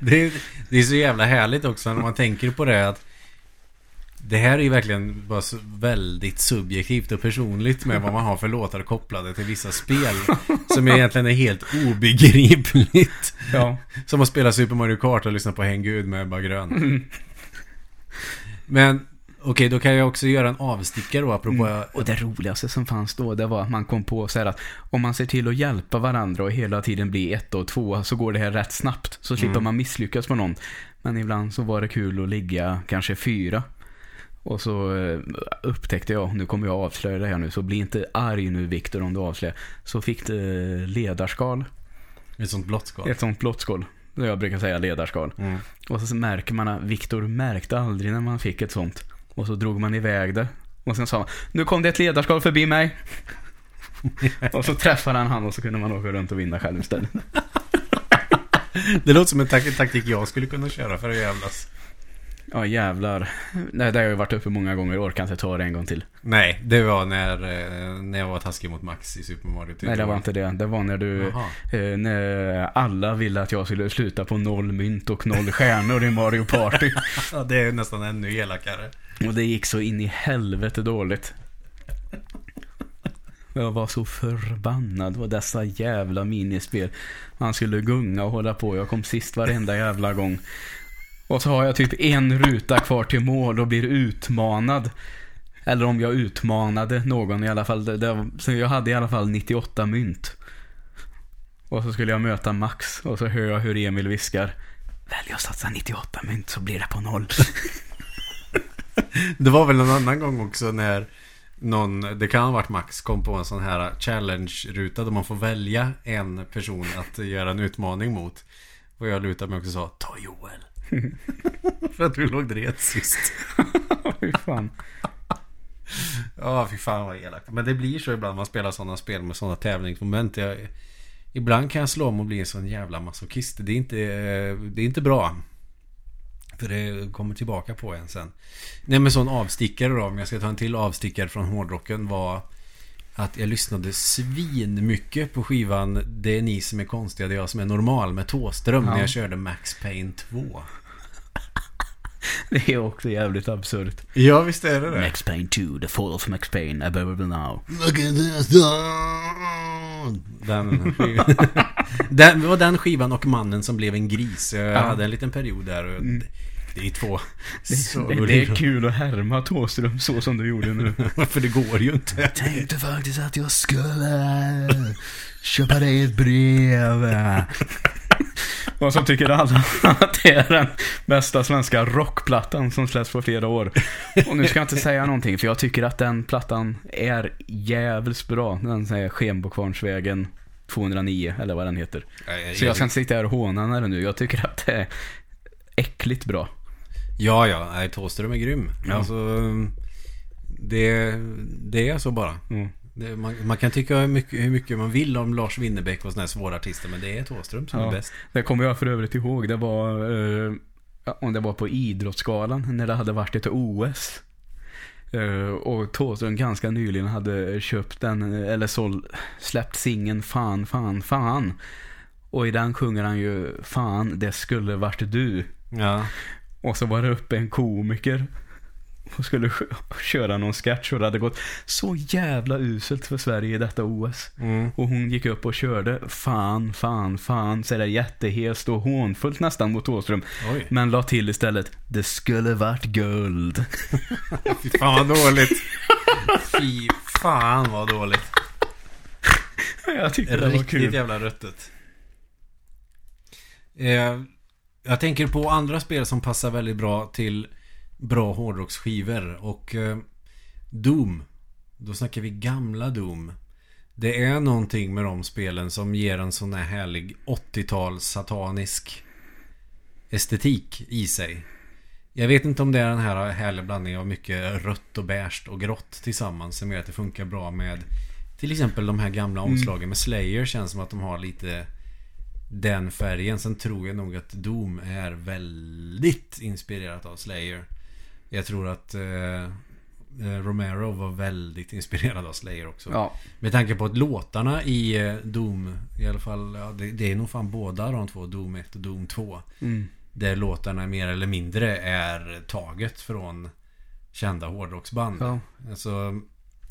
det, är, det är så jävla härligt också när man tänker på det att det här är ju verkligen bara väldigt subjektivt och personligt med vad man har för låtar kopplade till vissa spel. Som egentligen är helt obegripligt. Ja. Som att spela Super Mario Kart och lyssna på Häng Gud med Ebba Grön. Men okej, då kan jag också göra en avstickare då apropå... Mm. Och det roligaste som fanns då, det var att man kom på så här att om man ser till att hjälpa varandra och hela tiden bli ett och två så går det här rätt snabbt. Så slipper Mm. man misslyckas på någon. Men ibland så var det kul att ligga kanske fyra. Och så eh, upptäckte jag, nu kommer jag avslöja det här nu, så bli inte arg nu Viktor om du avslöjar. Så fick det ledarskal, Ett sånt blått skal. ett sånt blått skål. Jag brukar säga ledarskal. Mm. Och så märker man att Viktor märkte aldrig när man fick ett sånt. Och så drog man iväg det. Och sen sa man, nu kom det ett ledarskal förbi mig. och så träffade han han och så kunde man åka runt och vinna själv istället. Det låter som en tak- taktik jag skulle kunna köra för att jävlas. Ja jävlar. Nej, det har jag varit uppe många gånger, jag orkar inte ta det en gång till. Nej, det var när, eh, när jag var taskig mot Max i Super Mario Nej det var inte det. Det var när du, eh, när alla ville att jag skulle sluta på noll mynt och noll stjärnor i Mario Party. Ja, det är nästan ännu elakare. Och det gick så in i helvete dåligt. Jag var så förbannad på dessa jävla minispel. Man skulle gunga och hålla på. Jag kom sist varenda jävla gång. Och så har jag typ en ruta kvar till mål och blir utmanad. Eller om jag utmanade någon i alla fall. Det, det, så jag hade i alla fall 98 mynt. Och så skulle jag möta Max och så hör jag hur Emil viskar. Välj att satsa 98 mynt så blir det på noll. Det var väl en annan gång också när någon, det kan ha varit Max, kom på en sån här challenge-ruta där man får välja en person att göra en utmaning mot. Och jag lutade mig också och sa, ta Joel. För att du låg ret sist. Fy fan. Ja, fy fan vad elakt. Men det blir så ibland man spelar sådana spel med sådana tävlingsmoment. Jag, Ibland kan jag slå om och bli en sån jävla masochist. Det är inte, eh, det är inte bra. För det kommer tillbaka på en sen. Nej men sån avstickare då, om jag ska ta en till avstickare från hårdrocken var att jag lyssnade svin mycket på skivan Det är ni som är konstiga, det är jag som är normal med Tåström Ja. när jag körde Max Payne 2. Det är också jävligt absurt. Ja, visst är det det. Max Payne 2, The Fall of Max Payne, available now. Look at this den, skivan. den, det var den skivan och mannen som blev en gris. Jag Ja. hade en liten period där. Och det, det är två. så Det, det, det är kul att härma Thåström så som du gjorde nu. För det går ju inte. Tänkte faktiskt att jag skulle köpa dig ett brev. Och så tycker alla att det är den bästa svenska rockplattan som släpps på flera år. Och nu ska jag inte säga någonting, för jag tycker att den plattan är jävligt bra. Den säger Skenbokvarnsvägen 209, eller vad den heter. Så jag ska inte sitta här och håna den nu. Jag tycker att det är äckligt bra. Ja, ja. Nej, Thåström är grym. Ja. Alltså, det, det är så bara. Mm. Det, man, man kan tycka hur mycket, hur mycket man vill om Lars Winnerbäck och såna här svåra artister. Men det är Thåström som Ja. är bäst. Det kommer jag för övrigt ihåg. Det var, eh, om det var på Idrottsgalan när det hade varit ett OS. Eh, och Thåström ganska nyligen hade köpt den, eller såld, släppt singeln Fan, fan, fan. Och i den sjunger han ju Fan, det skulle varit du. Ja. Och så var det uppe en komiker och skulle kö- köra någon sketch och det hade gått så jävla uselt för Sverige i detta OS. Mm. Och hon gick upp och körde fan, fan, fan, så är det jättehest och hånfullt nästan mot Åström. Oj. Men la till istället, det skulle varit guld. Fy fan vad dåligt. Fy fan vad dåligt. Jag tyckte det var Riktigt kul. jävla ruttet. Eh, jag tänker på andra spel som passar väldigt bra till bra hårdrocksskivor. Och eh, Doom. Då snackar vi gamla Doom. Det är någonting med de spelen som ger en sån här härlig 80-tals satanisk estetik i sig. Jag vet inte om det är den här härliga blandningen av mycket rött och beige och grått tillsammans som gör att det funkar bra med till exempel de här gamla omslagen med Slayer känns som att de har lite den färgen. Sen tror jag nog att Doom är väldigt inspirerat av Slayer. Jag tror att eh, eh, Romero var väldigt inspirerad av Slayer också. Ja, Med tanke på att låtarna i eh, Doom, i alla fall, ja, det, det är nog fan båda de två, Doom 1 och Doom 2. mm. Där låtarna mer eller mindre är taget från kända hårdrocksband. ja. Alltså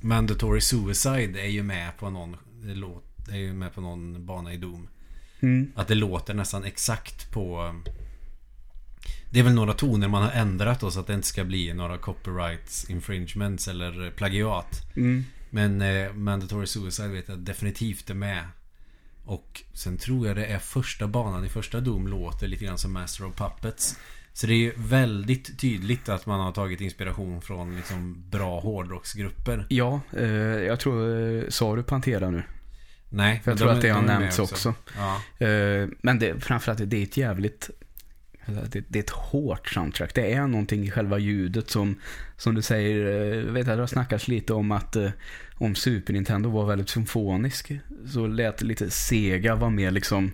Mandatory Suicide är ju med på någon låt, är ju med på någon bana i Doom. Mm. Att det låter nästan exakt på Det är väl några toner man har ändrat då så att det inte ska bli några copyrights infringements eller plagiat. Mm. Men eh, Mandatory Suicide vet jag definitivt är med. Och sen tror jag det är första banan i första Doom låter lite grann som Master of Puppets. Så det är ju väldigt tydligt att man har tagit inspiration från liksom bra hårdrocksgrupper. Ja, eh, jag tror, eh, sa du Pantera nu? Nej, För jag tror att det har nämnts också. Ja. Eh, men det, framförallt, det är ett jävligt... Det, det är ett hårt soundtrack. Det är någonting i själva ljudet som, som du säger, eh, vet jag, det har snackats lite om att eh, om Super Nintendo var väldigt symfonisk så lät det lite Sega var mer liksom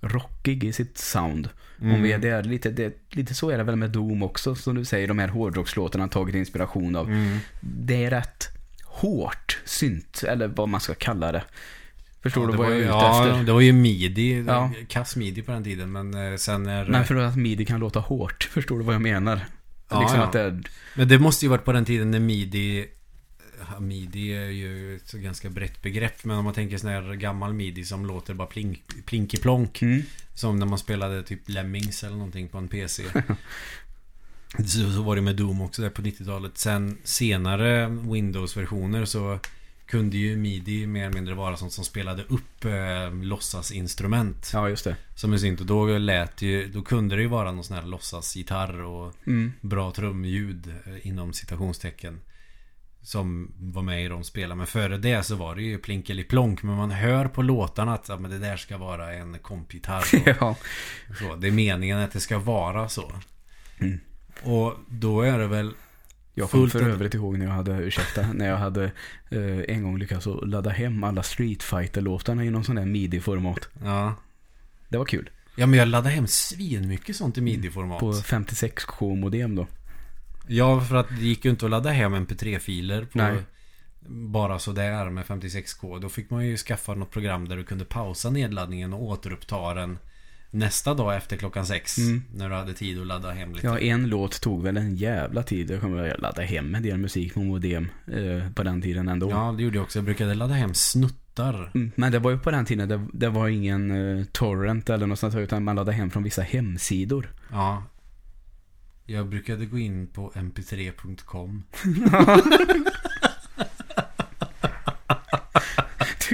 rockig i sitt sound. Mm. Om vi är där, lite, det, lite så är det väl med Doom också, som du säger, de här hårdrockslåtarna har tagit inspiration av. Mm. Det är rätt hårt synt, eller vad man ska kalla det. Förstår Ja, du vad jag är ute ja, efter? det var ju midi. Ja. Kass midi på den tiden. Men eh, sen är... Men för att midi kan låta hårt, förstår du vad jag menar? Ja, liksom att det Men det måste ju varit på den tiden när midi... Midi är ju ett ganska brett begrepp. Men om man tänker sån här gammal midi som låter bara plink, plinky-plonk. mm, Som när man spelade typ Lemmings eller någonting på en PC. så, så var det med Doom också där på 90-talet. Sen senare Windows-versioner så kunde ju midi mer eller mindre vara sånt som spelade upp eh, låtsasinstrument. ja just det. Som är synt. Och då lät ju, då kunde det ju vara någon sån här låtsasgitarr och Mm. bra trumljud eh, inom citationstecken. Som var med i de spelen. Men före det så var det ju plinkeliplonk. Men man hör på låtarna att ja, men det där ska vara en kompgitarr. ja. så. Det är meningen att det ska vara så. Mm. Och då är det väl Jag kommer för övrigt ihåg när jag hade, ursäkta, när jag hade eh, en gång lyckats ladda hem alla Street Fighter-låtarna i någon sån där midi-format. Ja. Det var kul. Ja, men jag laddade hem svinmycket sånt i midi-format. På 56k-modem då. Ja, för att det gick ju inte att ladda hem mp3-filer på Nej. bara sådär med 56k. Då fick man ju skaffa något program där du kunde pausa nedladdningen och återuppta den nästa dag efter klockan sex. Mm. När du hade tid att ladda hem lite. Ja, en låt tog väl en jävla tid. Jag kommer att ladda hem en del musik på modem eh, på den tiden ändå. Ja, det gjorde jag också. Jag brukade ladda hem snuttar. Mm, Men det var ju på den tiden, det, det var ingen eh, torrent eller något sånt utan man laddade hem från vissa hemsidor. Ja. Jag brukade gå in på mp3.com.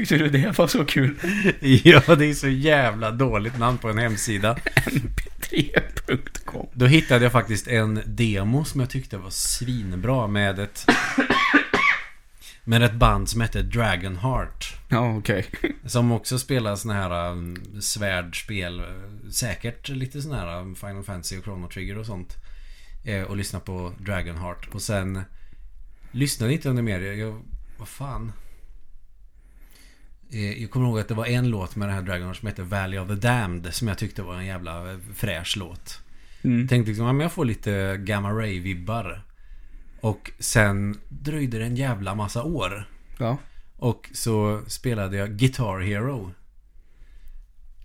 Tyckte du det var så kul? ja, det är så jävla dåligt namn på en hemsida. mp3.com Då hittade jag faktiskt en demo som jag tyckte var svinbra med ett... Med ett band som hette Dragonheart. Ja, okej. Som också spelar såna här um, svärdspel. Säkert lite såna här um, Final Fantasy och Chrono Trigger och sånt. Eh, och lyssna på Dragonheart. Och sen lyssnade inte under mer. Jag, jag, vad fan. Eh, jag kommer ihåg att det var en låt med den här Dragonheart som heter Valley of the Damned. Som jag tyckte var en jävla eh, fräsch låt. Mm. Tänkte liksom, ja, men jag får lite Gamma Ray-vibbar. Och sen dröjde det en jävla massa år. Ja. Och så spelade jag Guitar Hero.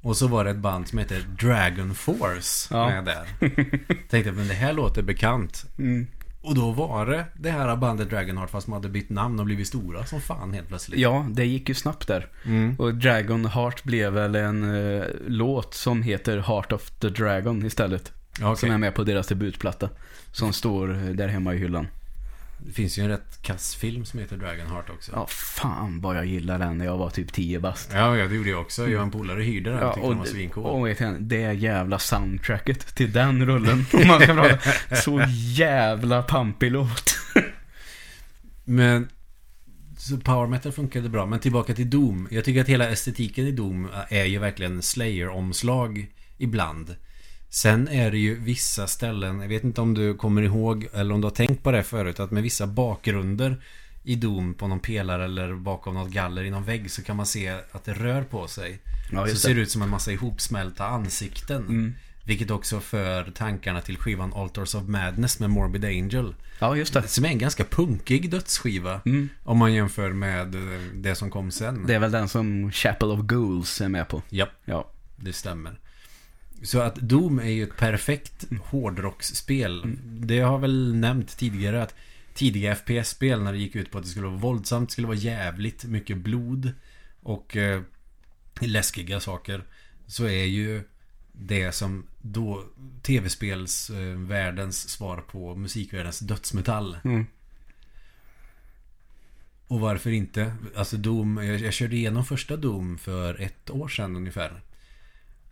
Och så var det ett band som hette Dragon Force Ja. med där. Tänkte, men det här låter bekant. Mm. Och då var det det här bandet Dragonheart fast de hade bytt namn och blivit stora som fan helt plötsligt. Ja, det gick ju snabbt där. Mm. Och Dragon Heart blev väl en eh, låt som heter Heart of the Dragon istället. Okej. Som är med på deras debutplatta. Som står där hemma i hyllan. Det finns ju en rätt kass film som heter Dragonheart också. Ja, fan vad jag gillar den när jag var typ 10 bast. Ja, ja, det gjorde jag också. Jag och en polare hyrde den. Ja, Ja, tyckte och, den var svincool. och vet jag, det jävla soundtracket till den rullen. Om man ska prata. Så jävla pampig låt. Men så power metal funkade bra. Men tillbaka till Doom. Jag tycker att hela estetiken i Doom är ju verkligen Slayer-omslag ibland. Sen är det ju vissa ställen, jag vet inte om du kommer ihåg eller om du har tänkt på det förut, att med vissa bakgrunder i Doom på någon pelare eller bakom något galler i någon vägg så kan man se att det rör på sig. Ja, så just ser det. det ut som en massa ihopsmälta ansikten. Mm. Vilket också för tankarna till skivan Altars of Madness med Morbid Angel. Ja, just det. Som är en ganska punkig dödsskiva. Mm. Om man jämför med eh, det som kom sen. Det är väl den som Chapel of Ghouls är med på. Ja, Ja. det stämmer. Så att Doom är ju ett perfekt hårdrocksspel. Det har väl nämnt tidigare att tidiga FPS-spel när det gick ut på att det skulle vara våldsamt, det skulle vara jävligt mycket blod och eh, läskiga saker. Så är ju det som då tv-spelsvärldens svar på musikvärldens dödsmetall. Mm. Och varför inte? Alltså Doom, jag, jag körde igenom första Doom för ett år sedan ungefär.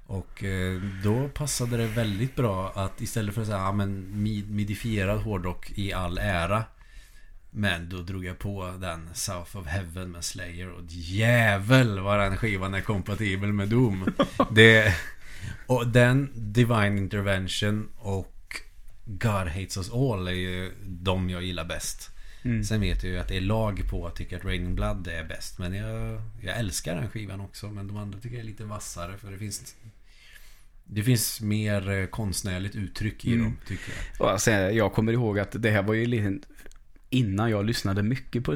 Och eh, då passade det väldigt bra att istället för att säga ja, men mid- midifierad hårdrock i all ära. Men då drog jag på den South of Heaven med Slayer och jävel vad den skivan är kompatibel med Doom. Det, och den Divine Intervention och God Hates Us All är ju de jag gillar bäst. Mm. Sen vet jag ju att det är lag på att tycka att Raining Blood är bäst. Men jag, jag älskar den skivan också. Men de andra tycker jag är lite vassare. För det finns Det finns mer eh, konstnärligt uttryck i Mm. dem, tycker jag. Och alltså, jag kommer ihåg att det här var ju lite... Innan jag lyssnade mycket på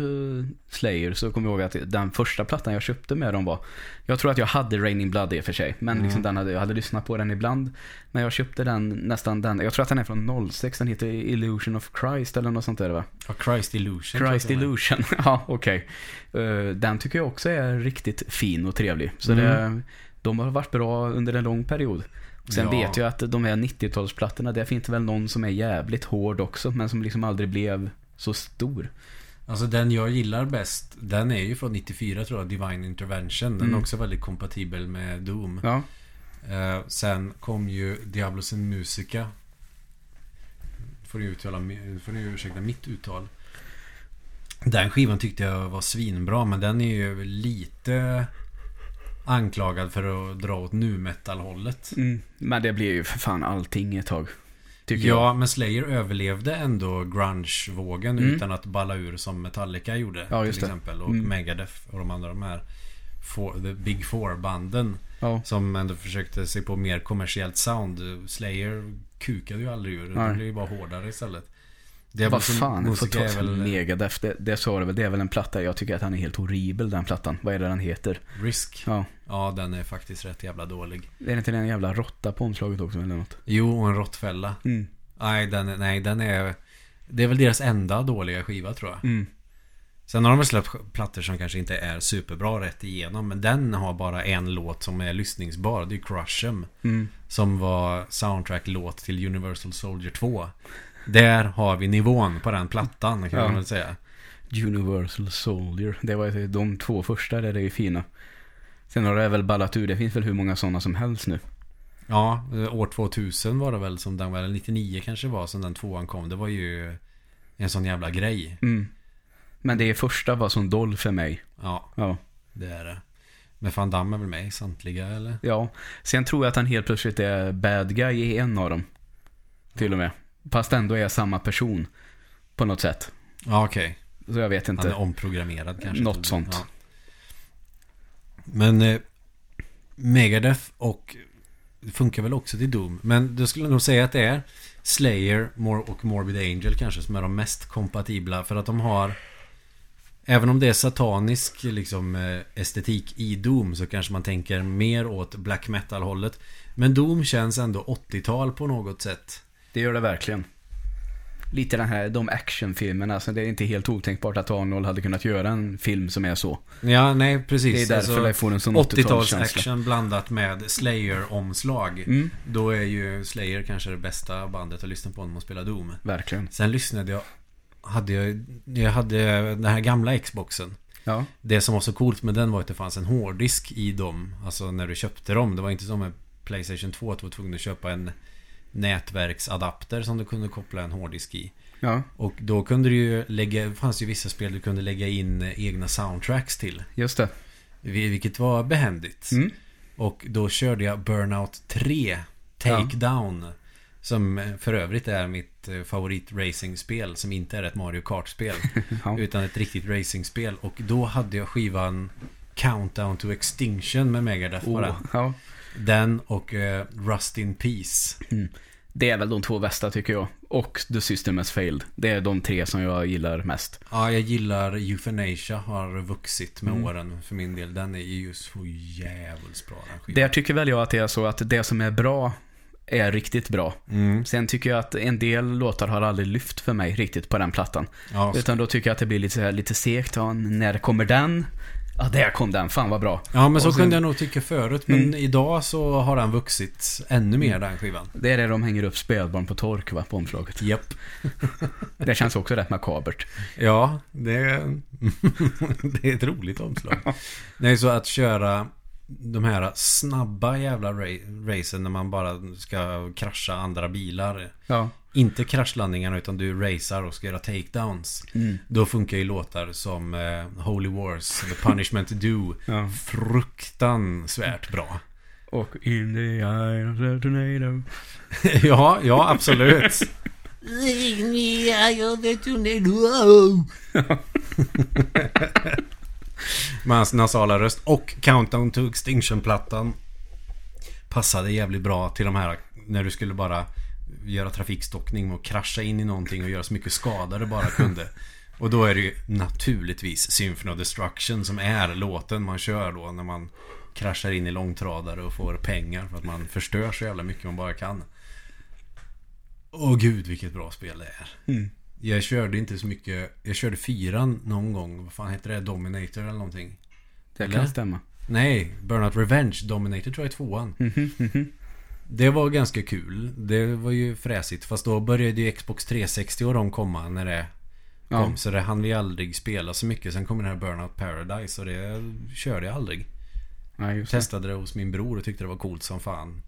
Slayer så kommer jag ihåg att den första plattan jag köpte med dem var... Jag tror att jag hade Raining Blood i och för sig. Men Mm. liksom den hade, jag hade lyssnat på den ibland. Men jag köpte den nästan den... Jag tror att den är från 06. Den heter Illusion of Christ eller något sånt där va? Ja, Christ Illusion. Christ. Illusion. ja, okej. Eh, den tycker jag också är riktigt fin och trevlig. Så Mm. det, de har varit bra under en lång period. Sen Ja. vet jag att de här 90-talsplattorna, där finns det väl någon som är jävligt hård också, men som liksom aldrig blev så stor. Alltså den jag gillar bäst, den är ju från 94 tror jag, Divine Intervention. Den Mm. är också väldigt kompatibel med Doom. Ja, Eh, sen kom ju Diablos in Musica. Får ni, uttala, får ni ursäkta mitt uttal. Den skivan tyckte jag var svinbra men den är ju lite anklagad för att dra åt nu metal hållet mm. men det blir ju för fan allting ett tag. Tycker jag. Ja, men Slayer överlevde ändå grunge-vågen Mm. utan att balla ur som Metallica gjorde. Ja, till exempel. Och Mm. Megadeth och de andra de här four, The Big Four-banden. Ja. Som ändå försökte sig på mer kommersiellt sound. Slayer kukade ju aldrig ur. Det blev ju bara hårdare istället. Vad fan, jag får ta väl Megadeth. Det, det sa du väl, det är väl en platta. Jag tycker att han är helt horribel den plattan. Vad är det den heter? Risk. Ja. Ja, den är faktiskt rätt jävla dålig. Är det inte den jävla råtta på omslaget också eller något? Jo, och en råttfälla. Mm. Nej, den, nej, den är... Det är väl deras enda dåliga skiva tror jag. Mm. Sen har de väl släppt plattor som kanske inte är superbra rätt igenom. Men den har bara en låt som är lyssningsbar. Det är Crush 'em. Mm. Som var soundtrack-låt till Universal Soldier 2. Där har vi nivån på den plattan kan Ja. man väl säga. Universal Soldier. Det var de två första där det är ju fina. Sen har det väl ballat ur. Det finns väl hur många sådana som helst nu. Ja, eh, år 2000 var det väl som den var. Eller 99 kanske var som den tvåan kom. Det var ju en sån jävla grej. Mm. Men det första var som doll för mig. Ja, Ja. det är det. Men Van Damme är väl med i samtliga eller? ja. Sen tror jag att han helt plötsligt är bad guy i en av dem. Till och med. Fast ändå är samma person. På något sätt. Ja, okej. Så jag vet Han är inte. omprogrammerad kanske. Något sånt. Ja. Men eh, Megadeth och det funkar väl också till Doom. Men då skulle jag nog säga att det är Slayer Mor- och Morbid Angel kanske som är de mest kompatibla. För att de har Även om det är satanisk liksom, eh, estetik i Doom så kanske man tänker mer åt black metal-hållet. Men Doom känns ändå 80-tal på något sätt. Det gör det verkligen. Lite den här, de actionfilmerna. Så det är inte helt otänkbart att Arnold hade kunnat göra en film som är så. Ja, nej precis. Det är därför Alltså, det får en sån 80-tals 80-talskänsla. action blandat med Slayer-omslag. Mm, Då är ju Slayer kanske det bästa bandet att lyssna på när man spelar Doom. verkligen. Sen lyssnade jag hade jag, jag hade den här gamla Xboxen. Ja. Det som var så coolt med den var att det fanns en hårddisk i dem. Alltså när du köpte dem. Det var inte som med Playstation 2 att du var tvungen att köpa en nätverksadapter som du kunde koppla en hårddisk i. Ja, Och då kunde du ju lägga, det fanns ju vissa spel du kunde lägga in egna soundtracks till. just det. Vil- Vilket var behändigt. Mm. Och då körde jag Burnout 3 Takedown. Som eh, för övrigt är mitt eh, favorit racingspel som inte är ett Mario Kart-spel. Ja. Utan ett riktigt racingspel. Och då hade jag skivan Countdown to Extinction med Megadeth Oh, den. ja. Den och eh, Rust in Peace. Det är väl de två bästa tycker jag. Och The System Has Failed. Det är de tre som jag gillar mest. Ja, jag gillar Euthanasia har vuxit med Mm. åren för min del. Den är ju så jävligt bra den. Där tycker väl jag att det är så att det som är bra är riktigt bra. Mm. Sen tycker jag att en del låtar har aldrig lyft för mig riktigt på den plattan. Ja, Utan då tycker jag att det blir lite, här, lite segt. Ja, när kommer den? Ja, där kom den. Fan vad bra. Ja men så Och sen- kunde jag nog tycka förut Men Mm. idag så har den vuxit ännu mer den skivan Det är det de hänger upp spädbarn på tork va, på omslaget. Japp Det känns också rätt makabert. Ja det är, det är ett roligt omslag Nej så att köra De här snabba jävla ra- racen när man bara ska krascha andra bilar Ja. Inte kraschlandningarna utan du racear och ska göra takedowns Mm. Då funkar ju låtar som eh, Holy Wars, The Punishment Do ja. Fruktansvärt bra Och In the eye of the tornado. Ja, ja absolut Med hans nasala röst. Och Countdown to Extinction-plattan Passade jävligt bra till de här När du skulle bara Göra trafikstockning och krascha in i någonting och göra så mycket skada du bara kunde. Och då är det ju naturligtvis Symphony of Destruction som är låten man kör då när man Kraschar in i långtradare och får pengar för att man förstör så jävla mycket man bara kan. Åh gud vilket bra spel det är. Mm jag körde inte så mycket Jag körde fyran någon gång Vad fan heter det? Dominator eller någonting Det Eller? kan stämma. Nej, Burnout Revenge Dominator tror jag är tvåan mhm. Det var ganska kul Det var ju fräsigt Fast då började ju Xbox 360 och de komma när det Ja. kom Så det hann vi aldrig spela så mycket Sen kom den här Burnout Paradise och det körde jag aldrig Ja. Testade det hos min bror och tyckte det var coolt som fan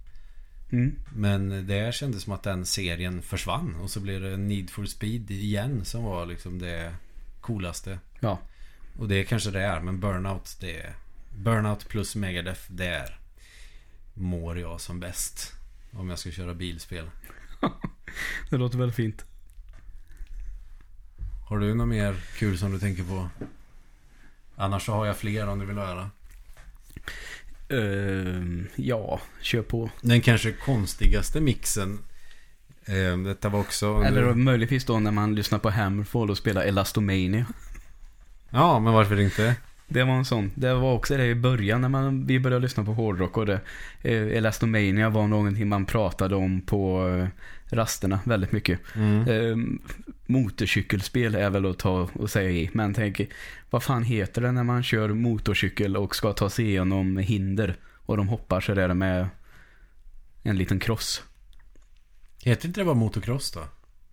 Mm. Men det kändes som att den serien försvann Och så blev det Need for Speed igen Som var liksom det coolaste Ja. Och det kanske det är, men Burnout det är Burnout plus Megadeth det är Mår jag som bäst Om jag ska köra bilspel Det låter väl fint. Har du något mer kul som du tänker på? Annars så har jag fler om du vill höra. Ehm, ja, kör på. Den kanske konstigaste mixen. Eh, detta var också... Eller möjligtvis då när man lyssnar på Hammerfall och spelar Elastomania. Ja, men varför inte? Det var en sån. Det var också det i början när man, vi började lyssna på hårdrock och det. Eh, Elastomania var någonting man pratade om på eh, rasterna väldigt mycket. Mm. Eh, motorcykelspel är väl att ta och säga i. Men tänk, vad fan heter det när man kör motorcykel och ska ta sig igenom hinder? Och de hoppar så där med en liten kross. Heter inte det bara motocross då?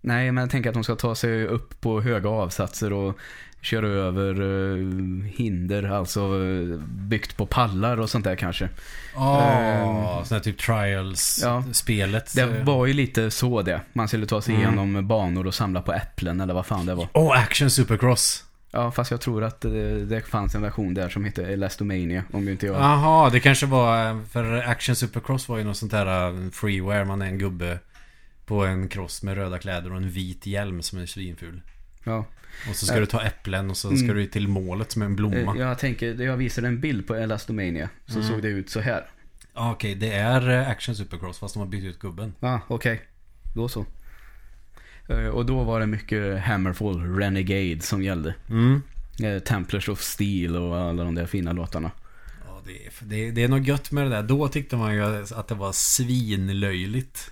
Nej, men jag tänker att de ska ta sig upp på höga avsatser och köra över eh, hinder, alltså eh, byggt på pallar och sånt där kanske. Ja, oh, sån här typ Trials-spelet. Det var ju lite så det. Man skulle ta sig Mm. igenom banor och samla på äpplen eller vad fan det var. Oh, Action Supercross. Ja, fast jag tror att det, det fanns en version där som hette Elastomania, om inte jag... Jaha, det kanske var... eh, För Action Supercross var ju något sånt där eh, freeware. Man är en gubbe på en cross med röda kläder och en vit hjälm som är svinful. Ja. Och så ska du ta äpplen och så ska Mm. du till målet som en blomma. Eh, Jag tänker, jag visade en bild på Elastomania, så Mm. såg det ut så här. Ja, Okej, det är eh, Action Supercross fast de har bytt ut gubben. Ja, okej. Då så. Eh, Och då var det mycket Hammerfall, Renegade som gällde. Mm. Templars of Steel och alla de där fina låtarna. Ja, det, är, det, det är något gött med det där. Då tyckte man ju att det var svinlöjligt.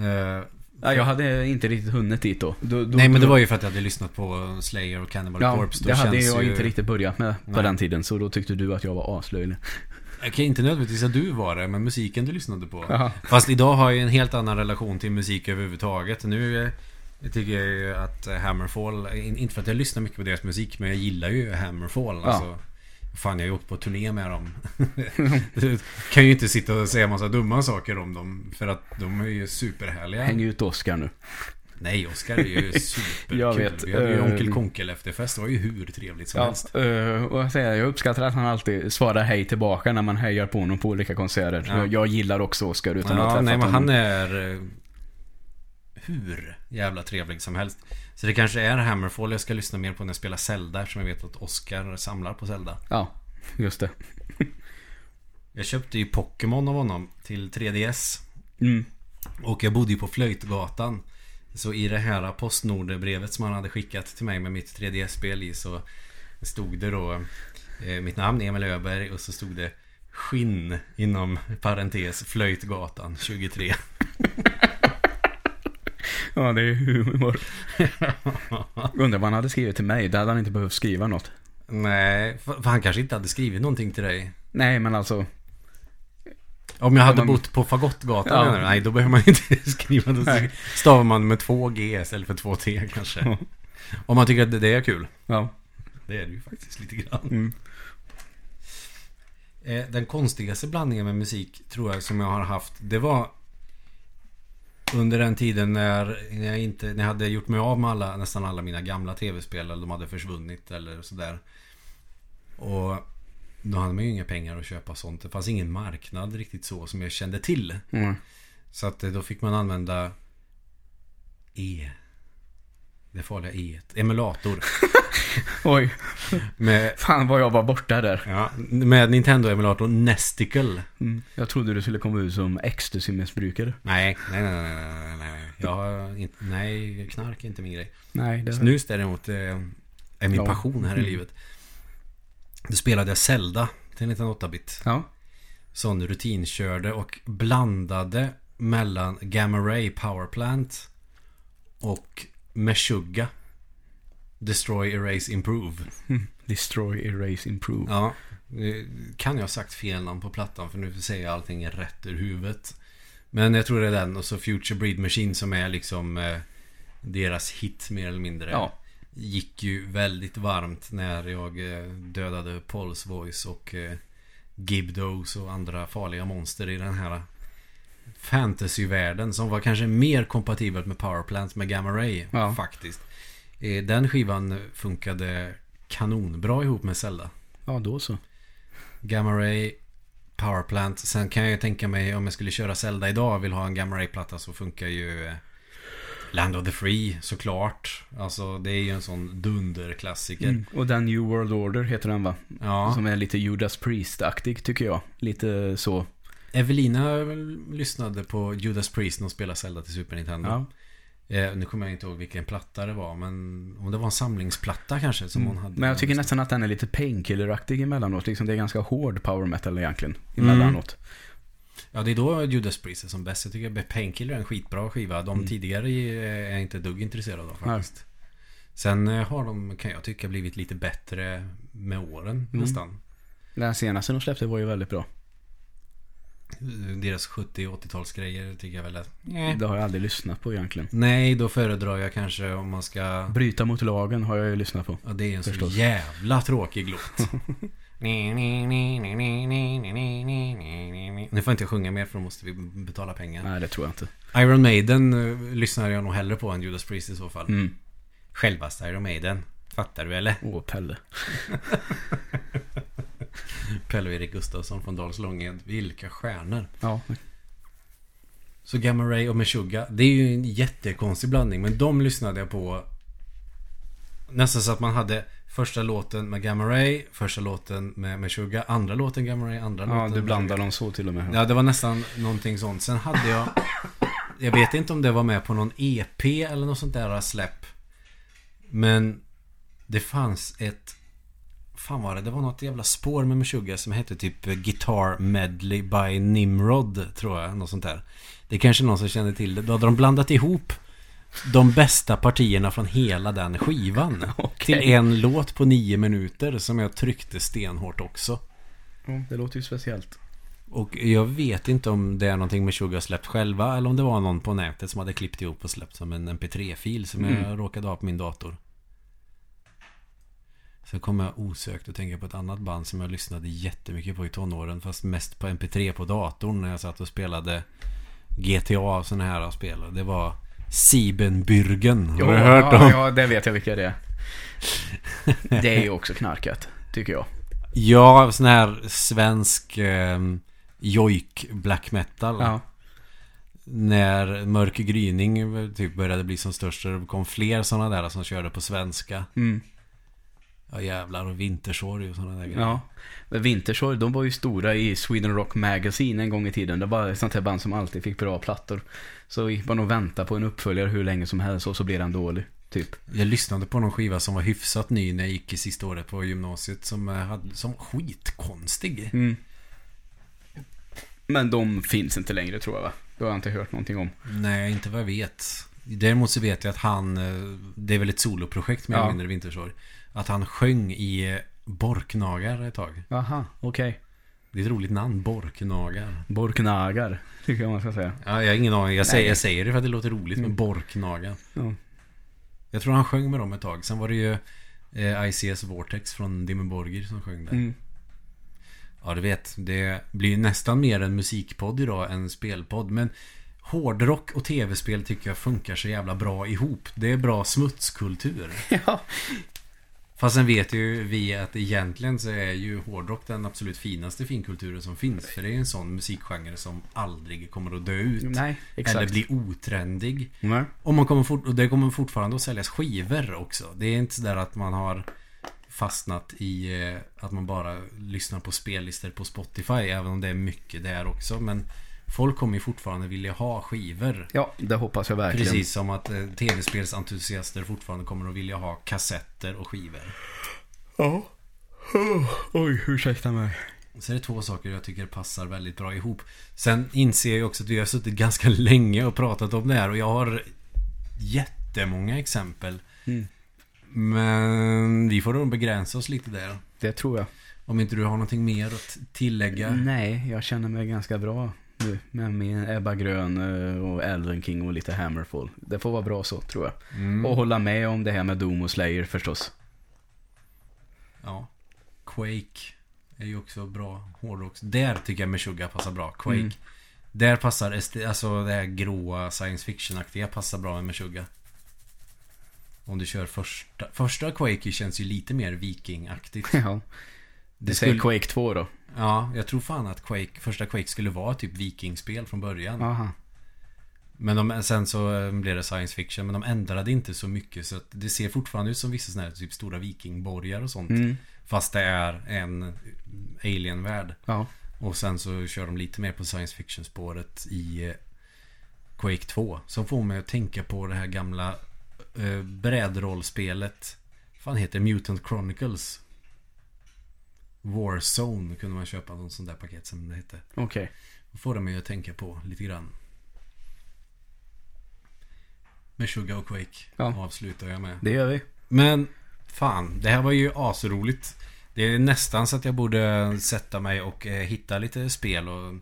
Eh, Ja, jag hade inte riktigt hunnit dit då. då, då nej men det var ju för att jag hade lyssnat på Slayer och Cannibal Ja, Corpse. Då det hade känns jag ju... inte riktigt börjat med på Nej. den tiden. Så då tyckte du att jag var aslöjlig. Okej, inte nödvändigtvis att du var det, men musiken du lyssnade på. Jaha. Fast idag har jag en helt annan relation till musik överhuvudtaget. Nu eh, tycker jag ju att Hammerfall, in- inte för att jag lyssnar mycket på deras musik, men jag gillar ju Hammerfall. Ja. Alltså, fan, jag har åkt på turné med dem. du kan ju inte sitta och säga massa dumma saker om dem, för att de är ju superhärliga. Häng ut Oscar nu. Nej, Oskar är ju superkul. Jag vet, Vi hade ju eh, Onkel Konkel efterfest. Det var ju hur trevligt som Ja, helst. eh, och jag, säger, jag uppskattar att han alltid svarar hej tillbaka när man hejar på honom på olika konserter. Ja. Jag, jag gillar också Oscar utan att ha Ja, träffat nej men honom. han är eh, hur jävla trevlig som helst. Så det kanske är Hammerfall jag ska lyssna mer på när jag spelar Zelda eftersom jag vet att Oscar samlar på Zelda. Ja, just det. Jag köpte ju Pokémon av honom till 3DS. Mm. Och jag bodde ju på Flöjtgatan. Så i det här Postnord-brevet som han hade skickat till mig med mitt 3DS-spel i så stod det då eh, mitt namn Emil Öberg och så stod det Skinn inom parentes Flöjtgatan 23. Ja, det är humor. Undrar vad han hade skrivit till mig. Där hade han inte behövt skriva något. Nej, för han kanske inte hade skrivit någonting till dig. Nej, men alltså. Om jag hade man- bott på Fagottgatan Ja. menar du? Nej, då behöver man inte skriva. Då stavar man med två G istället för två T kanske. Ja. Om man tycker att det- det är kul. Ja. Det är det ju faktiskt lite grann. Mm. Eh, Den konstigaste blandningen med musik tror jag som jag har haft Det var Under den tiden när när jag, inte, när jag hade gjort mig av med alla, nästan alla mina gamla tv-spel eller de hade försvunnit eller sådär. Och Då hade man ju inga pengar att köpa sånt. Det fanns ingen marknad riktigt så som jag kände till. Mm. Så att eh, då fick man använda E Det farliga E Emulator Oj, Med, fan vad jag var borta där. ja, med Nintendo-emulator Nesticle Mm. Jag trodde du skulle komma ut som ecstasy-missbrukare. Nej, nej, nej, nej, nej. Jag inte, nej, knark är inte min grej. Nej, det Snus däremot eh, är min Ja. passion här i Mm. livet. Då spelade jag Zelda till 1908-bit. Ja. Sån rutinkörde och blandade mellan Gamma Ray Power Plant och Meshuggah. Destroy, Erase, Improve. Destroy, erase, improve. Ja, kan jag ha sagt fel namn på plattan för nu säger jag allting rätt ur huvudet. Men jag tror det är den och så Future Breed Machine som är liksom eh, deras hit mer eller mindre. Ja. Gick ju väldigt varmt när jag eh, dödade Pulse Voice och eh, Gibdos och andra farliga monster i den här fantasyvärlden som var kanske mer kompatibelt med Powerplant med Gamma Ray Ja. faktiskt. Eh, Den skivan funkade kanonbra ihop med Zelda. Ja, då så. Gamma Ray Powerplant. Sen kan jag ju tänka mig om jag skulle köra Zelda idag och vill ha en Gamma Ray-platta så funkar ju eh, Land of the Free såklart. Alltså det är ju en sån dunderklassiker. Mm. Och den New World Order heter den va? Ja. Som är lite Judas Priest-aktig tycker jag. Lite så. Evelina lyssnade på Judas Priest när hon spelade Zelda till Super Nintendo. Ja. Eh, nu kommer jag inte ihåg vilken platta det var, men om det var en samlingsplatta kanske som hon hade. Mm. Men jag tycker nästan att den är lite painkiller-aktig emellanåt. Liksom det är ganska hård power metal egentligen. Emellanåt. Ja, det är då Judas Priest är som bäst. Jag tycker Painkiller är en skitbra skiva. De Mm. tidigare är jag inte dugg intresserad av faktiskt. Sen eh, har de, kan jag tycka, blivit lite bättre med åren Mm. nästan. Den senaste de släppte var ju väldigt bra. Deras 70 och 80-talsgrejer tycker jag väl att... eh. Det har jag aldrig lyssnat på egentligen. Nej, då föredrar jag kanske om man ska... Bryta mot lagen har jag ju lyssnat på. Ja, det är en Förstås. så jävla tråkig låt. Nu får jag inte sjunga mer för då måste vi betala pengar. Nej, det tror jag inte. Iron Maiden eh, lyssnar jag nog hellre på än Judas Priest i så fall. Mm. Självaste Iron Maiden. Fattar du eller? Åh, Pelle. Pelle och Erik Gustafsson från Dals Långed. Vilka stjärnor. Ja. Så Gamma Ray och Meshuggah. Det är ju en jättekonstig blandning. Men de lyssnade jag på. Nästan så att man hade första låten med Gamma Ray. Första låten med Meshuggah. Andra låten Gamma Ray. Andra Ja, låten du med blandar Meshuggah. dem så till och med. Ja, det var nästan någonting sånt. Sen hade jag... Jag vet inte om det var med på någon EP eller något sånt där släpp. Men det fanns ett... Fan var det? Det var något jävla spår med Meshuggah som hette typ Guitar Medley by Nimrod, tror jag. Något sånt där. Det är kanske någon som känner till det. Då hade de blandat ihop de bästa partierna från hela den skivan. Okej. Till en låt på nio minuter som jag tryckte stenhårt också. Ja, det låter ju speciellt. Och jag vet inte om det är någonting med Sugar släppt själva eller om det var någon på nätet som hade klippt ihop och släppt som en mp3-fil som Mm. jag råkade ha på min dator. Sen kommer jag osökt att tänka på ett annat band som jag lyssnade jättemycket på i tonåren fast mest på mp3 på datorn när jag satt och spelade GTA och sådana här spel. Det var Siebenbürgen. Har du hört ja, om? Ja, det vet jag vilka det är. Det är ju också knarkat, tycker jag. Ja, sån här svensk eh, jojk black metal. Ja. När Mörk gryning typ började bli som störst det kom fler sådana där som körde på svenska. Mm. Ja jävlar och Vintersorg och sådana där grejer. Ja. Men Wintersorg, de var ju stora i Sweden Rock Magazine en gång i tiden. Det var ett sånt här band som alltid fick bra plattor. Så gick man och väntade på en uppföljare hur länge som helst och så blev den dålig. Typ. Jag lyssnade på någon skiva som var hyfsat ny när jag gick i sista året på gymnasiet som, eh, hade, som skitkonstig. Mm. Men de finns inte längre tror jag va? Det har jag inte hört någonting om. Nej, inte vad jag vet. Däremot så vet jag att han, eh, det är väl ett soloprojekt eller Ja. mindre Vintersorg. Att han sjöng i Borknagar ett tag. Aha, okej. Det är ett roligt namn, Borknagar. Borknagar, tycker jag man ska säga. Ja, jag har ingen aning. Jag säger, jag säger det för att det låter roligt med Mm. Borknagar. Ja. Jag tror han sjöng med dem ett tag. Sen var det ju eh, ICS Vortex från Dimmy Borgir som sjöng där. Mm. Ja, du vet. Det blir ju nästan mer en musikpodd idag än spelpodd. Men hårdrock och tv-spel tycker jag funkar så jävla bra ihop. Det är bra smutskultur. ja. Fast sen vet ju vi att egentligen så är ju hårdrock den absolut finaste finkulturen som finns. För det är en sån musikgenre som aldrig kommer att dö ut. Nej, exakt. Eller bli otrendig. Nej. Och, man kommer fort, och det kommer fortfarande att säljas skivor också. Det är inte sådär att man har fastnat i eh, att man bara lyssnar på spellistor på Spotify. Även om det är mycket där också. Men folk kommer ju fortfarande vilja ha skivor. Ja, det hoppas jag verkligen. Precis som att eh, tv-spelsentusiaster fortfarande kommer att vilja ha kassetter och skivor. Ja. Oj, ursäkta mig. Så det är två saker jag tycker passar väldigt bra ihop. Sen inser jag också att vi har suttit ganska länge och pratat om det här och jag har jättemånga exempel. Mm. Men vi får nog begränsa oss lite där. Det tror jag. Om inte du har någonting mer att tillägga. Nej, jag känner mig ganska bra nu. Med Ebba Grön eh, och Elven King och lite Hammerfall. Det får vara bra så, tror jag. Mm. Och hålla med om det här med Doom och Slayer förstås. Ja. Quake är ju också bra hårdrock. Där tycker jag Meshuggah passar bra. Quake. Mm. Där passar alltså det här gråa science fiction-aktiga passar bra med Meshuggah. Om du kör första... Första Quake känns ju lite mer vikingaktigt. Ja. Det Du säger skulle, Quake 2 då? Ja, jag tror fan att Quake, första Quake skulle vara typ vikingspel från början. Aha. Men de, sen så eh, blev det science fiction. Men de ändrade inte så mycket. Så att det ser fortfarande ut som vissa sådana här typ stora vikingborgar och sånt. Mm. Fast det är en alien-värld. Ja. Och sen så kör de lite mer på science fiction-spåret i eh, Quake 2. Som får mig att tänka på det här gamla eh, brädrollspelet. Fan heter det? Mutant Chronicles. Warzone kunde man köpa någon sån där paket som det hette. Okej. Då får det mig att tänka på lite grann. Med Sugar och Quake Ja. avslutar jag med. Det gör vi. Men fan, det här var ju asroligt. Det är nästan så att jag borde sätta mig och eh, hitta lite spel och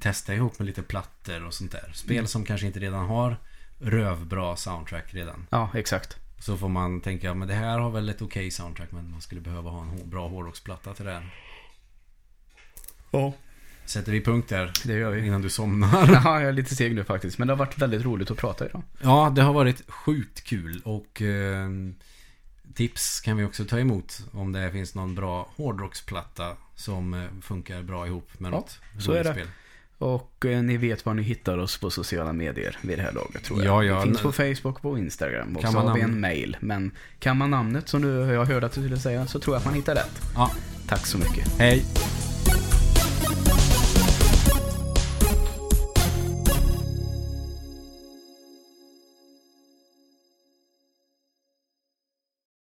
testa ihop med lite plattor och sånt där. Spel Mm. som kanske inte redan har rövbra soundtrack redan. Ja, exakt. Så får man tänka, men det här har väl ett okej soundtrack men man skulle behöva ha en bra hårdrocksplatta till det. Ja. Sätter vi punkt där Det gör vi. innan du somnar. Ja, jag är lite seg nu faktiskt. Men det har varit väldigt roligt att prata idag. Ja, det har varit sjukt kul och eh, tips kan vi också ta emot om det finns någon bra hårdrocksplatta som eh, funkar bra ihop med Ja, något så är det. spel. Och eh, ni vet var ni hittar oss på sociala medier vid det här laget tror jag. Ja, ja. Vi finns på Facebook och på Instagram. Och Kan så har vi en mail. Men kan man namnet som du, jag hörde att du skulle säga så tror jag att man hittar rätt. Ja, Tack så mycket. hej!